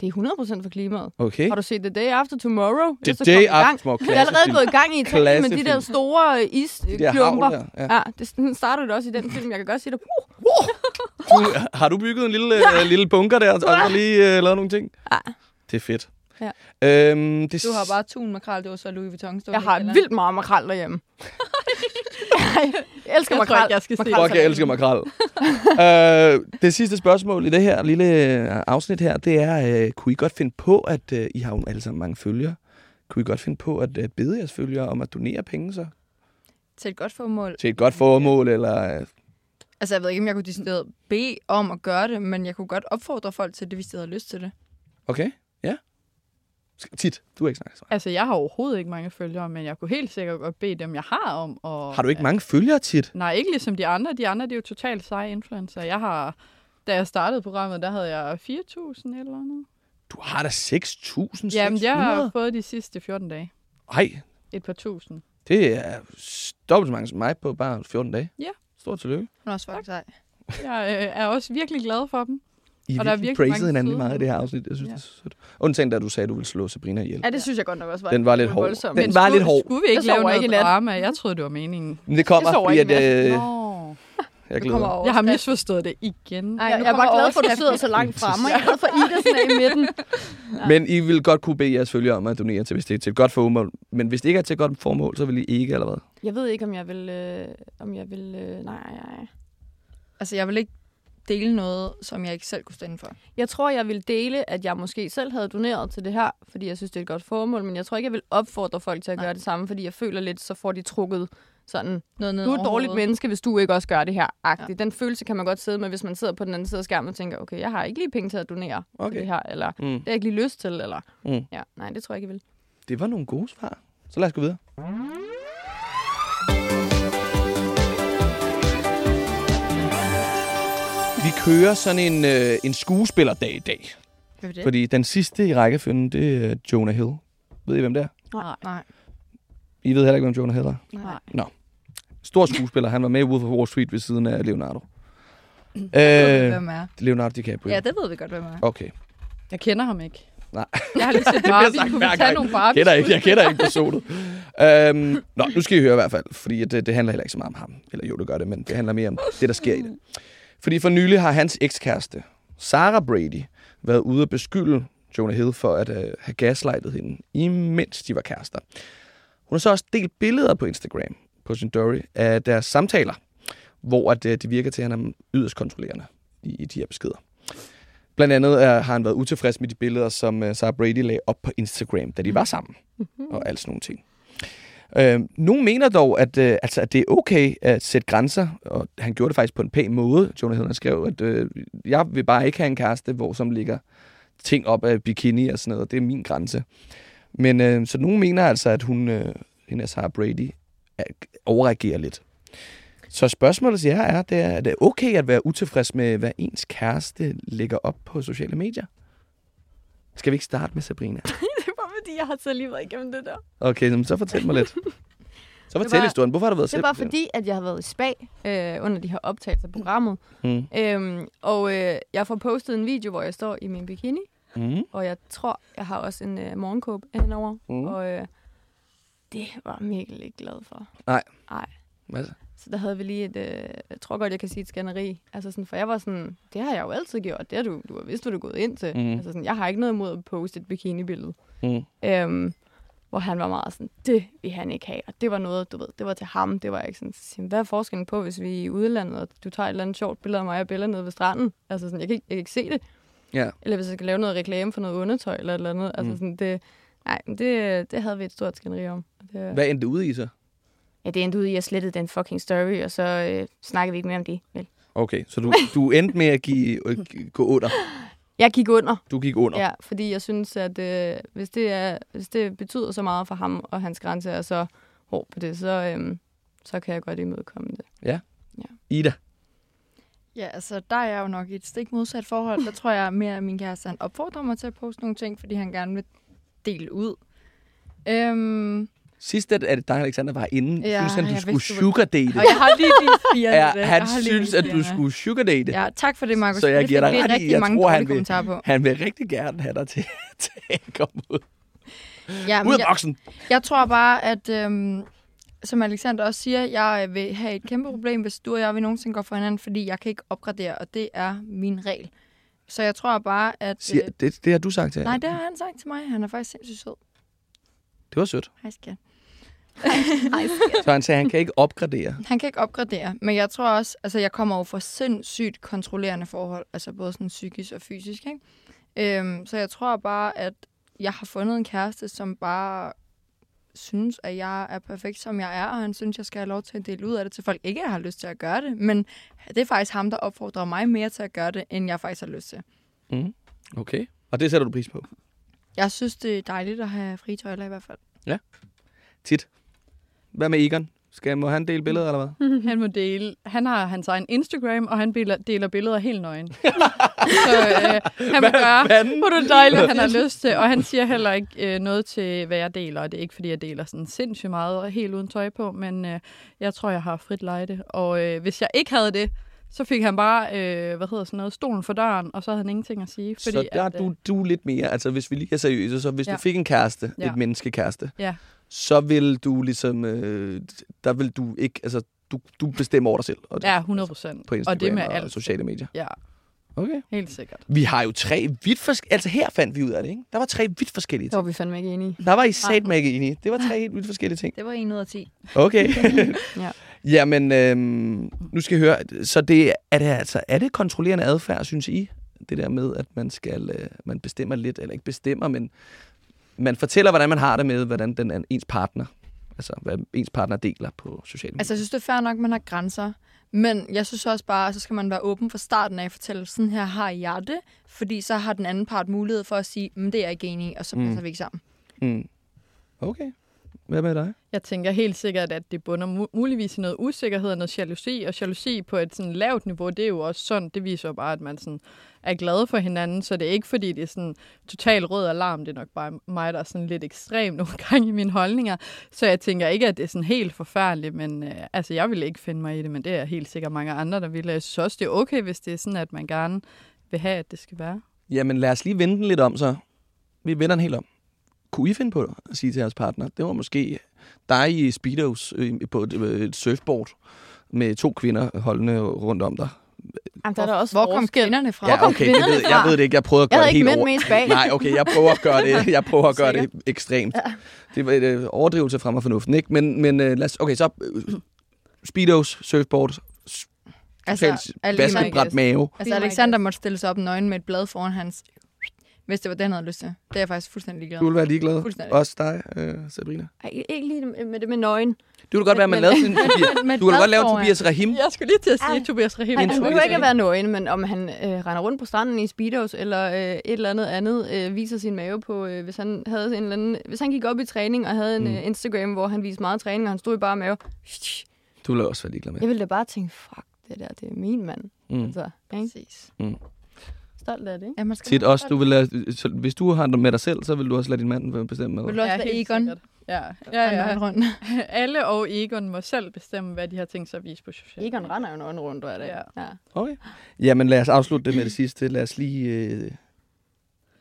Det er 100% for klimaet. Okay. Har du set The Day After Tomorrow? The Jeg er så Day. After Tomorrow. Jeg er allerede gået i gang i Italien med de Klassefilm. der store De isklumper. der. Ja. Ja, det sådan starter det også i den film. Jeg kan godt sige det. Uh, Du, har du bygget en lille, ja. lille bunker der, og så lige uh, lavet nogle ting? Ja. Det er fedt. Ja. Øhm, det, Du har bare tun makrel, det var så Louis Vuitton. jeg har kælderen. vildt meget makrel derhjemme. (laughs) jeg elsker Jeg tror makrel. ikke, jeg skal Makrel- Fuck, jeg elsker makrel. (laughs) øh, det sidste spørgsmål i det her lille øh, afsnit her, det er, øh, kunne I godt finde på, at øh, I har jo alle sammen mange følgere, kunne I godt finde på at uh, bede jeres følgere om at donere penge så? Til et godt formål. Til et godt formål, eller... Uh, Altså, jeg ved ikke, om jeg kunne decideret bede om at gøre det, men jeg kunne godt opfordre folk til det, hvis de havde lyst til det. okay. Tit, du har ikke snakket så meget. Altså, jeg har overhovedet ikke mange følgere, men jeg kunne helt sikkert godt bede dem, jeg har om. Og, Har du ikke mange følgere tit? Nej, ikke ligesom de andre. De andre, de er jo totalt seje influencer. Jeg har, da jeg startede programmet, der havde jeg 4.000 eller noget. Du har da 6.600. Jamen, jeg har fået de sidste 14 dage. Ej, Et par tusind. det er dobbelt så mange som mig på bare 14 dage. Ja. Stort tillykke. Hun er også faktisk sej. Jeg øh, er også virkelig glad for dem. I Og der er virkelig mange hinanden meget i det her afsnit. Jeg synes, Ja. det er sødt. Undtagen da du sagde, at du ville slå Sabrina ihjel. Ja, det synes jeg godt nok også var Den var lidt hård. Den var lidt hård. Skulle vi ikke lave noget drama? Jeg troede, det var meningen. Men det kommer, fordi at, øh, jeg glæder over Jeg har misforstået det igen. Ej, jeg, er bare glad for, at du sidder så langt fremme. Jeg er glad for, at Ida sådan er i midten. Men I vil godt kunne bede jeres følgere om at donere til, hvis det er til et godt formål. Men hvis det ikke er til et godt formål, så vil I ikke eller hvad? Jeg ved ikke, om jeg vil... Øh, om jeg vil øh, nej, nej. Altså, jeg vil ikke dele noget, som jeg ikke selv kunne stå for. Jeg tror, jeg vil dele, at jeg måske selv havde doneret til det her, fordi jeg synes, det er et godt formål, men jeg tror ikke, jeg vil opfordre folk til at Nej. gøre det samme, fordi jeg føler lidt, så får de trukket sådan, Noget ned du er et dårligt menneske, hvis du ikke også gør det her. -agtigt. Den følelse kan man godt sidde med, hvis man sidder på den anden side af skærmen og tænker, okay, jeg har ikke lige penge til at donere. Okay. til det her, eller Mm. det har jeg ikke lige lyst til, eller... Mm. Ja, nej, det tror jeg ikke, jeg vil. Det var nogle gode svar. Så lad os gå videre. Vi kører sådan en, øh, en skuespillerdag i dag. Hvad er det? Fordi den sidste i rækkefølgen, det er Jonah Hill. Ved I, hvem det er? Nej. Nej. I ved heller ikke, hvem Jonah Hill er? Nej. Stor skuespiller. Han var med i Wolf of Wall Street ved siden af Leonardo. Det ved vi, Øh, hvem er. Leonardo DiCaprio. Ja, det ved vi godt, hvem er. Okay. Jeg kender ham ikke. Nej. Jeg har lige set Barbie. sagt Kunne vi tage nogle Barbie? kender ikke, jeg kender ikke personet. øhm, nå, nu skal I høre i hvert fald, fordi det, det handler heller ikke så meget om ham. Eller jo, det gør det, men det handler mere om det, der sker i det. Fordi for nylig har hans ekskæreste, Sarah Brady, været ude at beskylde Jonah Hill for at uh, have gaslightet hende, imens de var kærester. Hun har så også delt billeder på Instagram, på sin story, af deres samtaler, hvor at, uh, det virker til, at han er yderst kontrollerende i, i de her beskeder. Blandt andet uh, har han været utilfreds med de billeder, som uh, Sarah Brady lagde op på Instagram, da de var sammen, og alt sådan nogle ting. Øh, nogle mener dog, at, øh, altså, at det er okay at sætte grænser, og han gjorde det faktisk på en pæn måde. Jonah Hill han skrev, at øh, jeg vil bare ikke have en kæreste, hvor som ligger ting op af bikini og sådan noget. Det er min grænse. Men øh, så nogle mener altså, at hun, øh, hende Sarah Brady, er, overreagerer lidt. Så spørgsmålet til jer er, det er, er det okay at være utilfreds med, hvad ens kæreste lægger op på sociale medier? Skal vi ikke starte med Sabrina? (laughs) fordi, jeg har selv lige været igennem det der. Okay, så fortæl mig lidt. (laughs) Så fortæl var- historien. Hvorfor har du været Det er bare fordi, at jeg har været i spa øh, under de her optagelser af programmet. Mm. Øhm, og øh, jeg får postet en video, hvor jeg står i min bikini. Mm. Og jeg tror, jeg har også en øh, morgenkåb henover. Mm. Og øh, det var Mikkel ikke glad for. Nej. Nej. Hvad så? Der havde vi lige et, øh, jeg tror godt, jeg kan sige et skænderi. Altså sådan, for jeg var sådan, det har jeg jo altid gjort. Det har du, du har vidst, du er gået ind til. Mhm. Altså sådan, jeg har ikke noget imod at poste et bikinibillede. Mm. Øhm, hvor han var meget sådan, det vil han ikke have. Og det var noget, du ved, det var til ham. Det var ikke sådan, så siger, jeg, hvad er forskellen på, hvis vi er i udlandet, og du tager et eller andet sjovt billede af mig og Bella nede ved stranden? Altså sådan, jeg kan, ikke, jeg kan ikke se det. Ja. Eller hvis jeg skal lave noget reklame for noget undertøj eller et eller andet. Altså Mm. sådan, det, nej, det, det havde vi et stort skænderi om. Det, Hvad endte det ude i så? Ja, det endte ud i, at jeg slettede den fucking story, og så øh, snakkede vi ikke mere om det. Vel. Okay, så du, du endte med at give, øh, gå under. (laughs) Jeg gik under. Du gik under. Ja, fordi jeg synes, at øh, hvis, det er, hvis det betyder så meget for ham, og hans grænse er så hård på det, så, øhm, så kan jeg godt imødekomme det. Ida. Ja, altså, der er jeg jo nok i et stik modsat forhold. Der tror jeg mere, at min kæreste han opfordrer mig til at poste nogle ting, fordi han gerne vil dele ud. Øhm, Sidst at, at dig Alexander var inde, Ja, synes han, du jeg skulle vidste, du sugar date. og jeg har lige vist Pia Ja, det. Jeg han synes, at du skulle sugar date. Ja, tak for det, Markus. Så jeg Det giver dig ret i. rigtig Jeg mange tror, han vil- på. Han vil rigtig gerne have dig til, (laughs) til at komme ud. Ja, Ud af jeg, boksen. jeg tror bare, at øhm, som Alexander også siger, jeg øh, vil have et kæmpe problem, hvis du og jeg vil nogensinde gå for hinanden, fordi jeg kan ikke opgradere, og det er min regel. Så jeg tror bare, at... Siger, øh, det, det har du sagt til nej, det har han sagt til mig. Han er faktisk sindssygt sød. Det var sødt. Hej, skat. Så han sagde, at han kan ikke opgradere. Han kan ikke opgradere, men jeg tror også, altså jeg kommer over for sindssygt kontrollerende forhold, altså både sådan psykisk og fysisk, ikke? Øhm, så jeg tror bare, at jeg har fundet en kæreste, som bare synes, at jeg er perfekt, som jeg er, og han synes, jeg skal have lov til at dele ud af det til folk. Ikke, at jeg har lyst til at gøre det, men det er faktisk ham, der opfordrer mig mere til at gøre det, end jeg faktisk har lyst til. Mm. Okay. Og det sætter du pris på? Jeg synes, det er dejligt at have frie tøjler i hvert fald. Tit. Hvad med Egon? Skal, må han dele billeder, eller hvad? (laughs) Han må dele. Han har hans egen Instagram, og han deler, billeder helt nøgen. (laughs) så øh, han vil gøre, hvor du dejligt, han har (laughs) lyst til. Og han siger heller ikke øh, noget til, hvad jeg deler. Og det er ikke, fordi jeg deler sådan sindssygt meget og helt uden tøj på, men øh, jeg tror, jeg har frit lejde. Og øh, hvis jeg ikke havde det, så fik han bare, øh, hvad hedder sådan noget, stolen for døren, og så havde han ingenting at sige. Fordi, så der er at, øh, du, du er lidt mere, altså hvis vi lige er seriøse, så hvis ja. Du fik en kæreste, ja. Et menneskekæreste, Ja. så vil du ligesom, øh, der vil du ikke, altså du, du bestemmer over dig selv. Og Ja, 100 procent. På Instagram Og det med og alt. sociale medier. Ja, Okay. helt sikkert. Vi har jo tre vidt forskellige, altså her fandt vi ud af det, ikke? Der var tre vidt forskellige Det var ting. vi fandme ikke enige i. Der var I sat mig ikke enige. Det var tre helt vidt forskellige ting. Det var 1 ud af 10. Okay. (laughs) Ja. (laughs) Jamen, øhm, nu skal jeg høre, så det, er det altså, er det kontrollerende adfærd, synes I? Det der med, at man skal, øh, man bestemmer lidt, eller ikke bestemmer, men man fortæller, hvordan man har det med, hvordan den er ens partner, altså hvad ens partner deler på sociale medier. Altså, jeg synes, det er fair nok, at man har grænser. Men jeg synes også bare, at så skal man være åben fra starten af at fortælle, sådan her har jeg det. Fordi så har den anden part mulighed for at sige, men det er jeg ikke enig i, og så Mm. passer vi ikke sammen. Mm. Okay. Hvad med dig? Jeg tænker helt sikkert, at det bunder mu- muligvis i noget usikkerhed og noget jalousi. Og jalousi på et sådan lavt niveau, det er jo også sundt. Det viser jo bare, at man sådan er glad for hinanden. Så det er ikke, fordi det er sådan total rød alarm. Det er nok bare mig, der er sådan lidt ekstrem (laughs) nogle gange i mine holdninger. Så jeg tænker ikke, at det er sådan helt forfærdeligt. Men øh, altså, jeg vil ikke finde mig i det, men det er helt sikkert mange andre, der vil. Jeg synes også, det er okay, hvis det er sådan, at man gerne vil have, at det skal være. Jamen lad os lige vende den lidt om så. Vi vender den helt om. Kunne I finde på at sige til jeres partner, det var måske dig i Speedos øh, på et, øh, et surfboard med to kvinder holdende rundt om dig. Jamen, der er der også Hvor kom kvinderne fra? Kom okay, det ved, jeg fra? ved det ikke. Jeg prøvede at Jeg gøre det ikke helt over. mest bag. Nej, okay, jeg prøver at gøre det, (laughs) jeg prøver at gøre det ekstremt. Det var et øh, overdrivelse frem af fornuften, ikke? Men, men øh, lad os, okay, så øh, Speedos, surfboard, alle- vaskebræt mave. Altså, Alexander måtte stille sig op nøgen med et blad foran hans, hvis det var det, han havde lyst til. Det er jeg faktisk fuldstændig ligeglad Du med. vil være ligeglad. Fuldstændig. Også dig, øh, Sabrina. Ej, ikke lige med det med nøgen. Du vil godt være, at man lavede en Tobias. Du kan blad godt lave. Tobias Rahim. Jeg skulle lige til at sige, Ej. at Tobias Rahim. Han, En han behøver ikke at være nøgen, men om han øh, render rundt på stranden i speedos, eller øh, et eller andet andet, øh, viser sin mave på, øh, hvis han havde en eller anden, hvis han gik op i træning og havde en Mm. øh, Instagram, hvor han viste meget træning, og han stod i bare mave. Du vil også være ligeglad med. Jeg ville da bare tænke, fuck, det der, det er min mand. Mm. Altså, ikke? Præcis. Stolt af det, ikke? Ja, man skal Tit også, du vil lade, så, hvis du har det med dig selv, så vil du også lade din mand bestemme med. Vil du også være helt Egon? sikkert. Ja, Ja, ja, ja. Rundt. (laughs) Alle og Egon må selv bestemme, hvad de har tænkt sig at vise på sociale Egon render jo nøgen rundt hver dag. Ja. Ja. Okay. Jamen lad os afslutte det med det sidste. Lad os lige... Øh...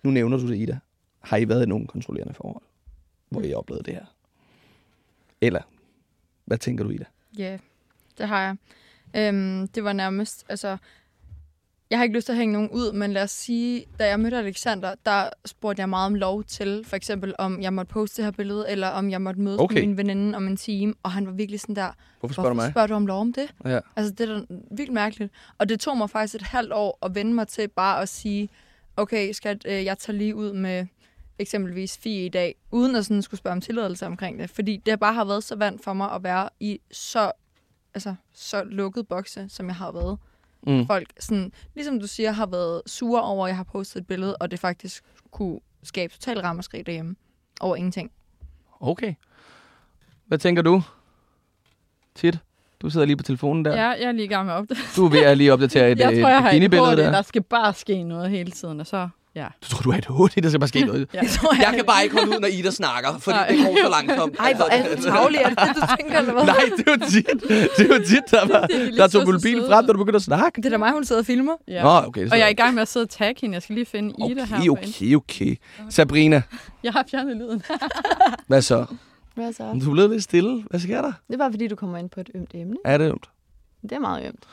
Nu nævner du det, Ida. Har I været i nogen kontrollerende forhold, hvor I oplevede det her? Eller, hvad tænker du, Ida? Ja, det har jeg. Øhm, det var nærmest, altså... Jeg har ikke lyst til at hænge nogen ud, men lad os sige, da jeg mødte Alexander, der spurgte jeg meget om lov til, for eksempel om jeg måtte poste det her billede, eller om jeg måtte mødes Okay. med min veninde om en time, og han var virkelig sådan der, Hvorfor spørger du mig? spørger du om lov om det? Ja. Altså, det er da vildt mærkeligt. Og det tog mig faktisk et halvt år at vende mig til bare at sige, okay, skat, øh, jeg tager lige ud med eksempelvis Fie i dag, uden at sådan skulle spørge om tilladelse omkring det. Fordi det bare har været så vant for mig at være i så, altså, så lukket bokse, som jeg har været. Mm. Folk, sådan, ligesom du siger, har været sure over, at jeg har postet et billede, og det faktisk kunne skabe total rammerskrig derhjemme over ingenting. Okay. Hvad tænker du? Tit? Du sidder lige på telefonen der. Ja, jeg er lige i gang med at opdage. Du er ved at lige opdatere (laughs) et, Jeg tror, jeg har et bikinibillede der. Der skal bare ske noget hele tiden, og så... Ja. Du tror, du er et hurtigt, der skal bare ske (laughs) noget. ja. Jeg kan bare ikke holde ud, når Ida snakker, fordi Nej. det går så langsomt. (laughs) Ej, hvor er det tavligt. Er det det, du (laughs) tænker, eller hvad? Nej, det var tit. Det var tit, der, var, Det er der tog mobilen frem, da du begyndte at snakke. Det er da mig, hun sidder og filmer. ja. Nå, okay. Så. Og jeg er i gang med at sidde og tagge hende. Jeg skal lige finde Ida her. Okay, okay, okay. Sabrina, Jeg har fjernet lyden. hvad så? Hvad så? Du er blevet lidt stille. Hvad sker der? Det er bare fordi, du kommer ind på et ømt emne. Er det ømt? Det er meget ømt.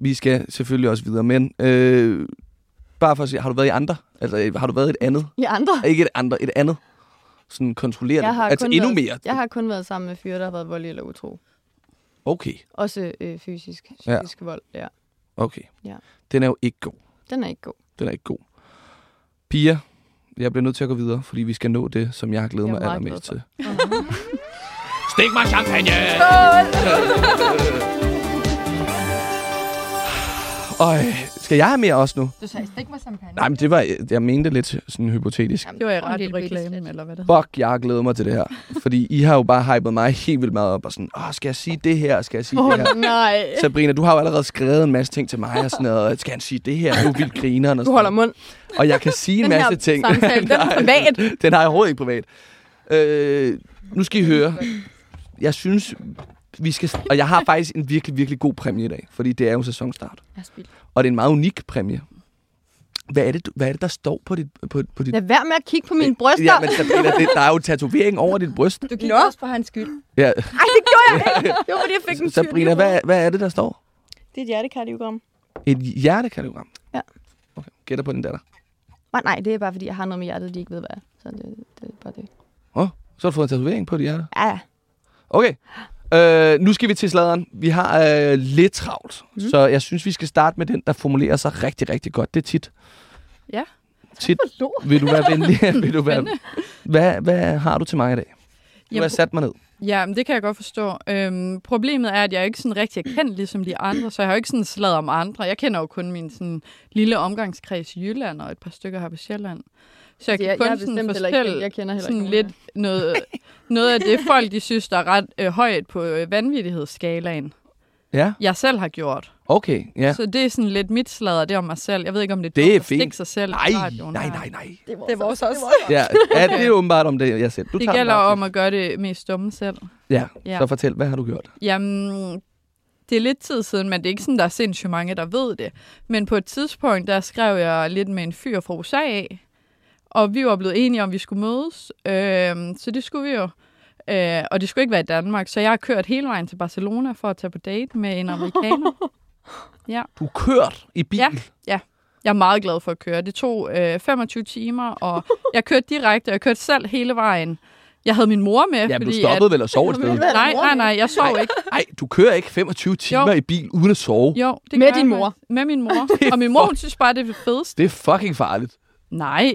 Vi skal selvfølgelig også videre, men øh, bare for at sige, har du været i andre? Altså, øh, har du været i et andet? I andre? Ikke et andre, et andet? Sådan kontrolleret. Jeg har altså kun endnu været, mere. Jeg har kun været sammen med fyre, der har været voldelig eller utro. Okay, Også øh, fysisk, Ja. psykisk vold. Ja. okay. Ja. Den er jo ikke god. Den er ikke god. Den er ikke god. Pia, jeg bliver nødt til at gå videre, fordi vi skal nå det, som jeg har glædet Jeg mig er allermest til. Stik mig champagne! (laughs) Øj, skal jeg have mere også nu? Du sagde, stik mig champagne. Nej, men det var, jeg mente lidt sådan hypotetisk. Det var Og en ret slat. eller hvad det. Fuck, jeg glæder mig til det her. Fordi I har jo bare hypet mig helt vildt meget op. Og sådan, Åh, skal jeg sige det her? Skal jeg sige Åh, det her? nej. Sabrina, du har jo allerede skrevet en masse ting til mig og sådan noget. Skal han sige det her? Du er vildt grineren. Og, Du holder mund. og jeg kan sige en masse her ting. samtale, den er (laughs) privat. Den har jeg overhovedet ikke privat. Øh, nu skal I høre. Jeg synes, vi skal... Og jeg har faktisk en virkelig, virkelig god præmie i dag. Fordi det er jo sæsonstart. Jeg har spildt. Og det er en meget unik præmie. Hvad er det, du- hvad er det der står på dit... På, på dit Lad være med at kigge på mine bryster. Ja, men Sabrina, det, der er jo tatovering over dit bryst. Du kigger Nå. også på hans skyld. Ja. Ej, det gjorde jeg ikke. (laughs) Det var fordi, jeg fik en Sabrina, hvad, hvad er det, der står? Det er et hjertekardiogram. Et hjertekardiogram? Ja. Okay, gætter på din datter. Nej, nej, det er bare fordi, jeg har noget med hjertet, de ikke ved, hvad er. Så det, det er bare det. Åh, så har du fået en tatovering på dit hjerte. Ja, ja. Okay. Øh, nu skal vi til sladeren. Vi har øh, lidt travlt, mm. så jeg synes, vi skal starte med den, der formulerer sig rigtig, rigtig godt. Det er tit. Ja. Tit. Vil du være venlig? (laughs) Vil du være... Hvad, hvad har du til mig i dag? Nu har Jamen, sat mig ned. Ja, men det kan jeg godt forstå. Øhm, problemet er, at jeg er ikke sådan rigtig er kendt ligesom de andre, så jeg har jo ikke sådan slaget om andre. Jeg kender jo kun min sådan, lille omgangskreds i Jylland og et par stykker her på Sjælland. Så jeg kan Jeg, kun jeg, er sådan fortælle jeg kender heller sådan ikke lidt noget, noget af det, folk de synes, der er ret øh, højt på øh, vanvittighedsskalaen. Ja, Jeg selv har gjort. okay. Ja. Så det er sådan lidt mit sladder, det er om mig selv. Jeg ved ikke, om det er, Det er fint. sig selv i Nej, radioen nej, nej, nej. Det er er vores også. Ja, (laughs) ja det er åbenbart om det, jeg selv. Du Det gælder om at gøre det mest dumme selv. Ja, Ja. så fortæl, hvad har du gjort? Jamen, det er lidt tid siden, men det er ikke sådan, der er sindssygt mange, der ved det. Men på et tidspunkt, der skrev jeg lidt med en fyr fra USA, og vi var blevet enige om, at vi skulle mødes. Øhm, så det skulle vi jo. Øh, og det skulle ikke være i Danmark, så jeg har kørt hele vejen til Barcelona for at tage på date med en amerikaner. (laughs) Du er kørt i bil. Ja. Jeg er meget glad for at køre. Det tog øh, 25 timer, og jeg kørte direkte, og jeg kørte selv hele vejen. Jeg havde min mor med, Ja, men du fordi stoppede vel og sov et sted? (laughs) Nej, nej, nej, jeg sov ikke. Nej, du kører ikke 25 timer Jo. i bil uden at sove. Jo, det Med din mor? Med min mor. (laughs) Og min mor, hun synes bare, det er det fedeste. Det er fucking farligt. Nej,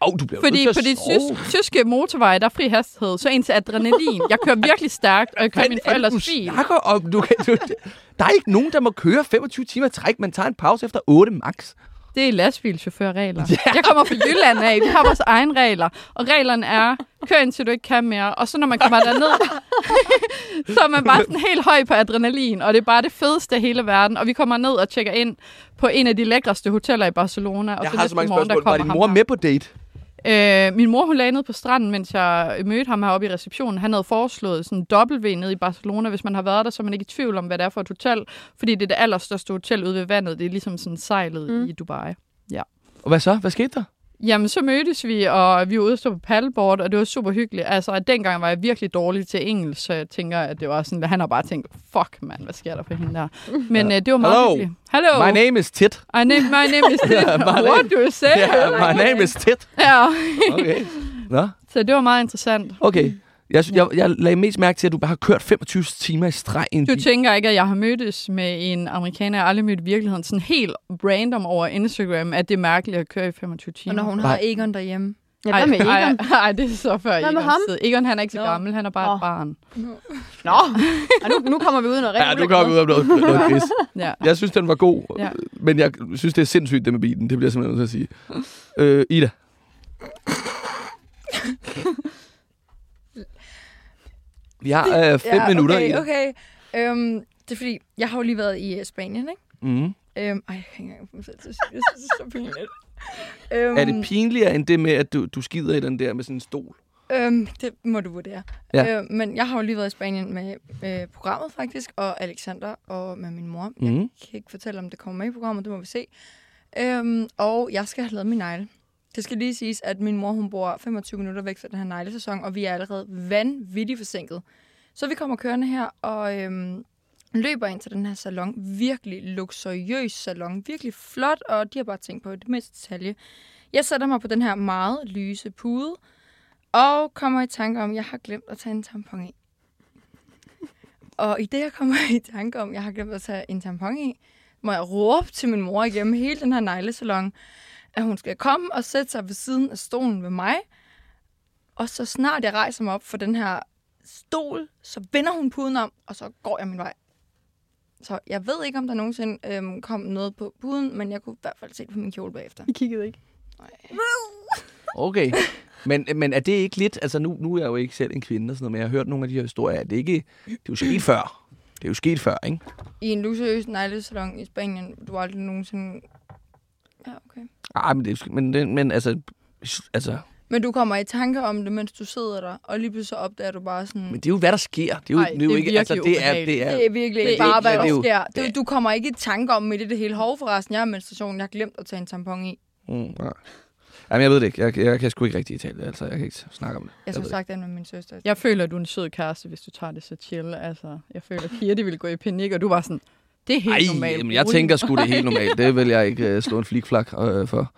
Oh, du bliver fordi på de tysk, tyske motorveje, der er fri hastighed, så ens adrenalin. Jeg kører virkelig stærkt, og jeg kører min forældres du bil. snakker om? Du kan, du, der er ikke nogen, der må køre 25 timer træk. Man tager en pause efter 8 max. Det er lastbilchaufførregler. Jeg kommer fra Jylland af. Vi har vores egne regler. Og reglerne er, kør indtil du ikke kan mere. Og så når man kommer derned, (laughs) så er man bare sådan helt høj på adrenalin. Og det er bare det fedeste af hele verden. Og vi kommer ned og tjekker ind på en af de lækreste hoteller i Barcelona. Og Jeg har så mange morgen, der spørgsmål. Var din mor med på date? Øh, min mor, hun lagde ned på stranden, mens jeg mødte ham heroppe i receptionen. Han havde foreslået sådan en W nede i Barcelona. Hvis man har været der, så er man ikke i tvivl om, hvad det er for et hotel. Fordi det er det allerstørste hotel ude ved vandet. Det er ligesom sådan sejlet mm. i Dubai. Og hvad så? Hvad skete der? Jamen, så mødtes vi, og vi var ude på paddleboard, og det var super hyggeligt. Altså, at dengang var jeg virkelig dårlig til engelsk, så jeg tænker, at det var sådan, at han har bare tænkt, fuck mand, hvad sker der for hende der? Men øh, det var meget Hello. hyggeligt. Hello. My name is Tit. I name, my name is (laughs) Yeah, my What name- do you say? Yeah, my name is Tit. Ja, Okay. Nå, så det var meget interessant. okay. Jeg, jeg, jeg lagde mest mærke til, at du bare har kørt 25 timer i streg Du tænker ikke, at jeg har mødtes med en amerikaner, jeg har aldrig mødt i virkeligheden, sådan helt random over Instagram, at det er mærkeligt at køre i 25 timer. Og når hun Nej. har Egon derhjemme. Ja, hvad med Egon? ej, ej, det er så før Hvad med Egon ham? tid. Egon, han er ikke så Nå. gammel, han er bare Nå. et barn. Nå, og nu, nu kommer vi ud i noget Ja, du kommer ud af noget, noget. Ja. Jeg synes, den var god, Ja. men jeg synes, det er sindssygt, det med bilen. Det bliver jeg simpelthen nødt til at sige. Øh, Ida. Vi har (laughs) øh, fem ja, minutter, okay, Ida. okay. Øhm, det er fordi, jeg har jo lige været i øh, Spanien, ikke? Mm. Øhm, ej, jeg kan ikke engang få mig selv til at sige det. Jeg synes, det er så pinligt. Øhm, Er det pinligere end det med, at du, du skider i den der med sådan en stol? Øhm, det må du vurdere. Ja. Øh, men jeg har jo lige været i Spanien med øh, programmet faktisk, og Alexander og med min mor. Jeg Mhm. kan ikke fortælle, om det kommer med i programmet, det må vi se. Øhm, og jeg skal have lavet min negle. Det skal lige siges, at min mor hun bor 25 minutter væk fra den her neglesæson, og vi er allerede vanvittigt forsinket. Så vi kommer kørende her, og øhm, løber ind til den her salon. Virkelig luksuriøs salon. Virkelig flot, og de har bare tænkt på det mindste detalje. Jeg sætter mig på den her meget lyse pude, og kommer i tanke om, at jeg har glemt at tage en tampon i. Og i det, jeg kommer i tanke om, at jeg har glemt at tage en tampon i, må jeg råbe til min mor igennem hele den her neglesalon, at hun skal komme og sætte sig ved siden af stolen ved mig. Og så snart jeg rejser mig op for den her stol, så vender hun puden om, og så går jeg min vej. Så jeg ved ikke, om der nogensinde øhm, kom noget på puden, men jeg kunne i hvert fald se på min kjole bagefter. I kiggede ikke. (laughs) Okay. Men, men er det ikke lidt... Altså, nu, nu er jeg jo ikke selv en kvinde og sådan noget, men jeg har hørt nogle af de her historier. Er det ikke... Det er jo sket før. Det er jo sket før, ikke? I en luksuriøs neglesalon i Spanien, du har aldrig nogensinde... Ja, okay. Ej, men, det, men, det, men altså... Altså, Men du kommer i tanke om det, mens du sidder der, og lige pludselig så opdager du bare sådan... men det er jo, hvad der sker. Det er jo, Ej, det er jo det ikke... Altså, virkelig det er, det er, Det er virkelig Det er bare, hvad det er der jo- sker. Det, det- du kommer ikke i tanke om midt i det hele hov forresten. Jeg har menstruation, jeg har glemt at tage en tampon i. Mm, nej. Jamen, jeg ved det ikke. Jeg, jeg kan sgu ikke rigtig tale det. Altså, jeg kan ikke snakke om det. Jeg ved skulle det sagt det med min søster. Jeg føler, at du er en sød kæreste, hvis du tager det så chill. Altså, jeg føler, at Kirti ville gå i panik, og du var sådan, det er helt Ej, normalt. jamen, jeg tænker sgu, det er helt normalt. Det vil jeg ikke uh, slå en flikflak uh, for.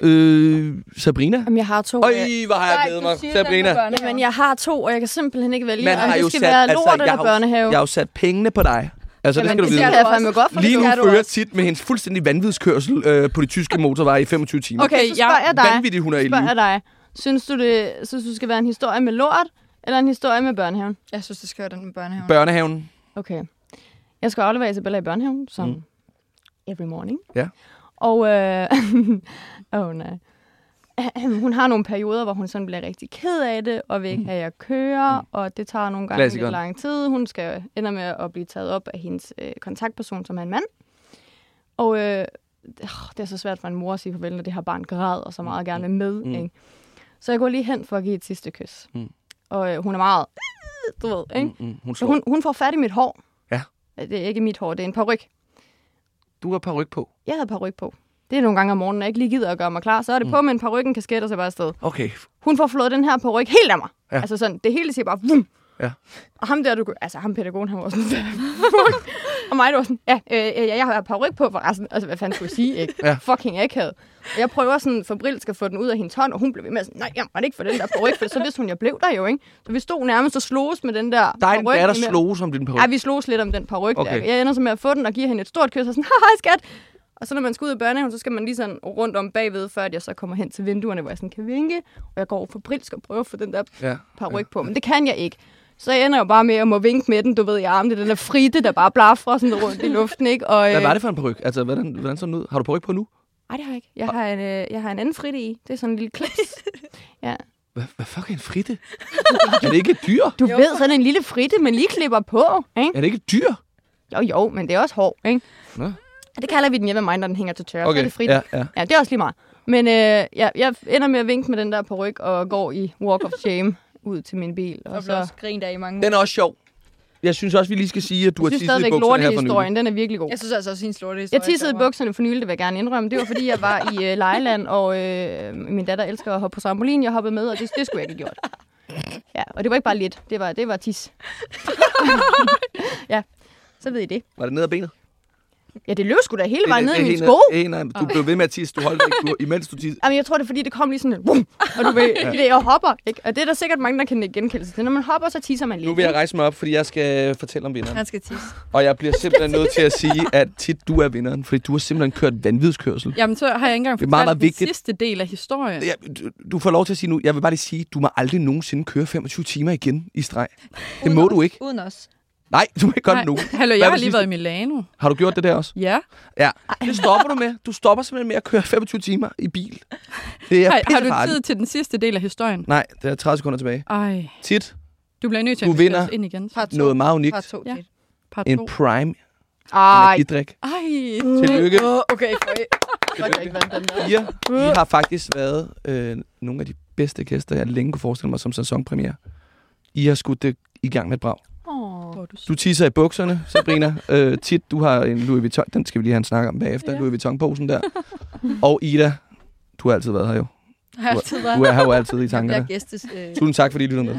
Øh, Sabrina? Jamen, jeg har to. Øj, øh, hvor har jeg glædet mig. Sabrina, Jamen, jeg har to, og jeg kan simpelthen ikke vælge, Man om har jo det skal sat- være altså, lort jeg eller har børnehave. jeg har jo sat pengene på dig. Altså, Jamen, det skal du vide. det jeg fandme godt for, Lige det nu fører også. tit med hendes fuldstændig vanvidskørsel øh, på de tyske motorveje i 25 timer. Okay, Så spørger jeg dig. Vanvittigt, hun er i live. dig. Synes du, det, synes du, det skal være en historie med lort, eller en historie med børnehaven? Jeg synes, det skal være den med børnehaven. Børnehaven. Okay. Jeg skal aflevere Isabella i børnehaven, som Mm. mm. every morning. Ja. Og, øh, (laughs) oh, nej. (clears throat) hun har nogle perioder, hvor hun sådan bliver rigtig ked af det, og vil ikke have, at jeg kører, mm. og det tager nogle gange lidt lang tid. Hun skal ender med at blive taget op af hendes øh, kontaktperson, som er en mand. Og øh, det er så svært for en mor at sige farvel, når det her barn græder og så meget gerne vil med. Mm. Mm. Ikke? Så jeg går lige hen for at give et sidste kys. Mm. Og øh, hun er meget, du ved, ikke? Mm, mm, hun Så hun, hun får fat i mit hår. Ja. Det er ikke mit hår, det er en paryk. Du har par ryg på. Jeg havde paryk på. Det er nogle gange om morgenen, når jeg ikke lige gider at gøre mig klar. Så er det Mm. på med en paryk, en kasket og så bare afsted. Okay. Hun får flået den her paryk helt af mig. Ja. Altså sådan, det hele siger bare vum. Ja. Og ham der, du, altså ham pædagogen, han var sådan, og mig, du var sådan, ja, øh, øh, jeg har paryk på for resten. Altså, hvad fanden skulle jeg sige, ikke? Ja. Fucking ikke havde. Og jeg prøver sådan, for skal få den ud af hendes hånd, og hun blev ved med sådan, nej, jeg må ikke få den der paryk, for så vidste hun, jeg blev der jo, ikke? Så vi stod nærmest og sloges med den der Der er en paryk imellem. slog som din par Ja, vi slogs lidt om den paryk Okay. der. Jeg ender så med at få den og give hende et stort kys og sådan, hej skat. Og så når man skal ud af børnehaven, så skal man lige sådan rundt om bagved, før at jeg så kommer hen til vinduerne, hvor jeg sådan kan vinke. Og jeg går over for brilsk og prøver at få den der Ja. paryk på, men det kan jeg ikke. Så jeg ender jo bare med at må vinke med den, du ved, i armen. Det er den der fritte, der bare blafrer sådan rundt i luften, ikke? Og, Hvad øh, var det for en paryk? Altså, hvordan, hvordan så den ud? Har du paryk på nu? Ej, det har jeg ikke. Jeg har en, øh, jeg har en anden fritte i. Det er sådan en lille klips. (laughs) Hvad, hvad fuck er en fritte? er det ikke et dyr? Du jo. ved, sådan en lille fritte, man lige klipper på, ikke? Er det ikke et dyr? Jo, jo, men det er også hår, ikke? Nå. Det kalder vi den hjemme mig, når den hænger til tørre. Så er det fritte. ja, ja. Ja, det er også lige meget. Men øh, ja, jeg ender med at vinke med den der på ryg og går i walk of shame ud til min bil. Og, Og så... blev også grint af i mange Den er også sjov. Jeg synes også, vi lige skal sige, at du jeg har tisset i bukserne her for nylig. den er virkelig god. Jeg synes altså også, hendes lorte Jeg tissede i bukserne for nylig, det vil jeg gerne indrømme. Det var fordi, jeg var i øh, Lejeland, og øh, min datter elsker at hoppe på trampolin. Jeg hoppede med, og det, det skulle jeg ikke have gjort. Ja, og det var ikke bare lidt. Det var, det var tis. (laughs) ja, så ved I det. Var det ned ad benet? Ja, det løb sgu da hele vejen ned i Det min helt sko. ned- nej, Du blev ved med at tisse. Du holdt ikke, du, imens du tissede. Jamen, jeg tror, det er fordi, det kom lige sådan en bum, og du ved, ja. det, jeg hopper, ikke? Og det er der sikkert mange, der kan genkende sig til. Når man hopper, så tisser man lidt. Nu vil jeg rejse mig op, fordi jeg skal fortælle om vinderen. Han skal tisse. Og jeg bliver simpelthen nødt til at sige, at tit du er vinderen, fordi du har simpelthen kørt vanvidskørsel. Jamen, så har jeg ikke engang Det er meget, fortalt meget den vigtigt. sidste del af historien. Ja, du, du får lov til at sige nu, jeg vil bare lige sige, du må aldrig nogensinde køre 25 timer igen i streg. Det må du ikke. Uden os. Nej, du må ikke gøre det nu. (laughs) Hallo, jeg har lige været i Milano. Har du gjort det der også? Ja. Ja, det stopper du med. Du stopper simpelthen med at køre 25 timer i bil. Det er Har, har du tid til den sidste del af historien? Nej, det er 30 sekunder tilbage. Ej, Tit du bliver nødt til Du at vinder. ind igen. Part to. noget meget unikt. Part to, Ja. ja. Part En prime Ej, energidrik. Ej, Tillykke. Okay, for godt, jeg ikke vandt den der. Fire. I har faktisk været øh, nogle af de bedste gæster, jeg længe kunne forestille mig som sæsonpremiere. I har skudt det i gang med et brag. Hvor du Du tisser i bukserne, Sabrina. (laughs) øh, tit, du har en Louis Vuitton. Den skal vi lige have en snak om bagefter. Ja. Louis Vuitton-posen der. (laughs) Og Ida, du har altid været her jo. Har jeg altid været. Du er her jo altid i Jeg tankerne. gæstes... Øh, Tusind tak, fordi I lyttede med.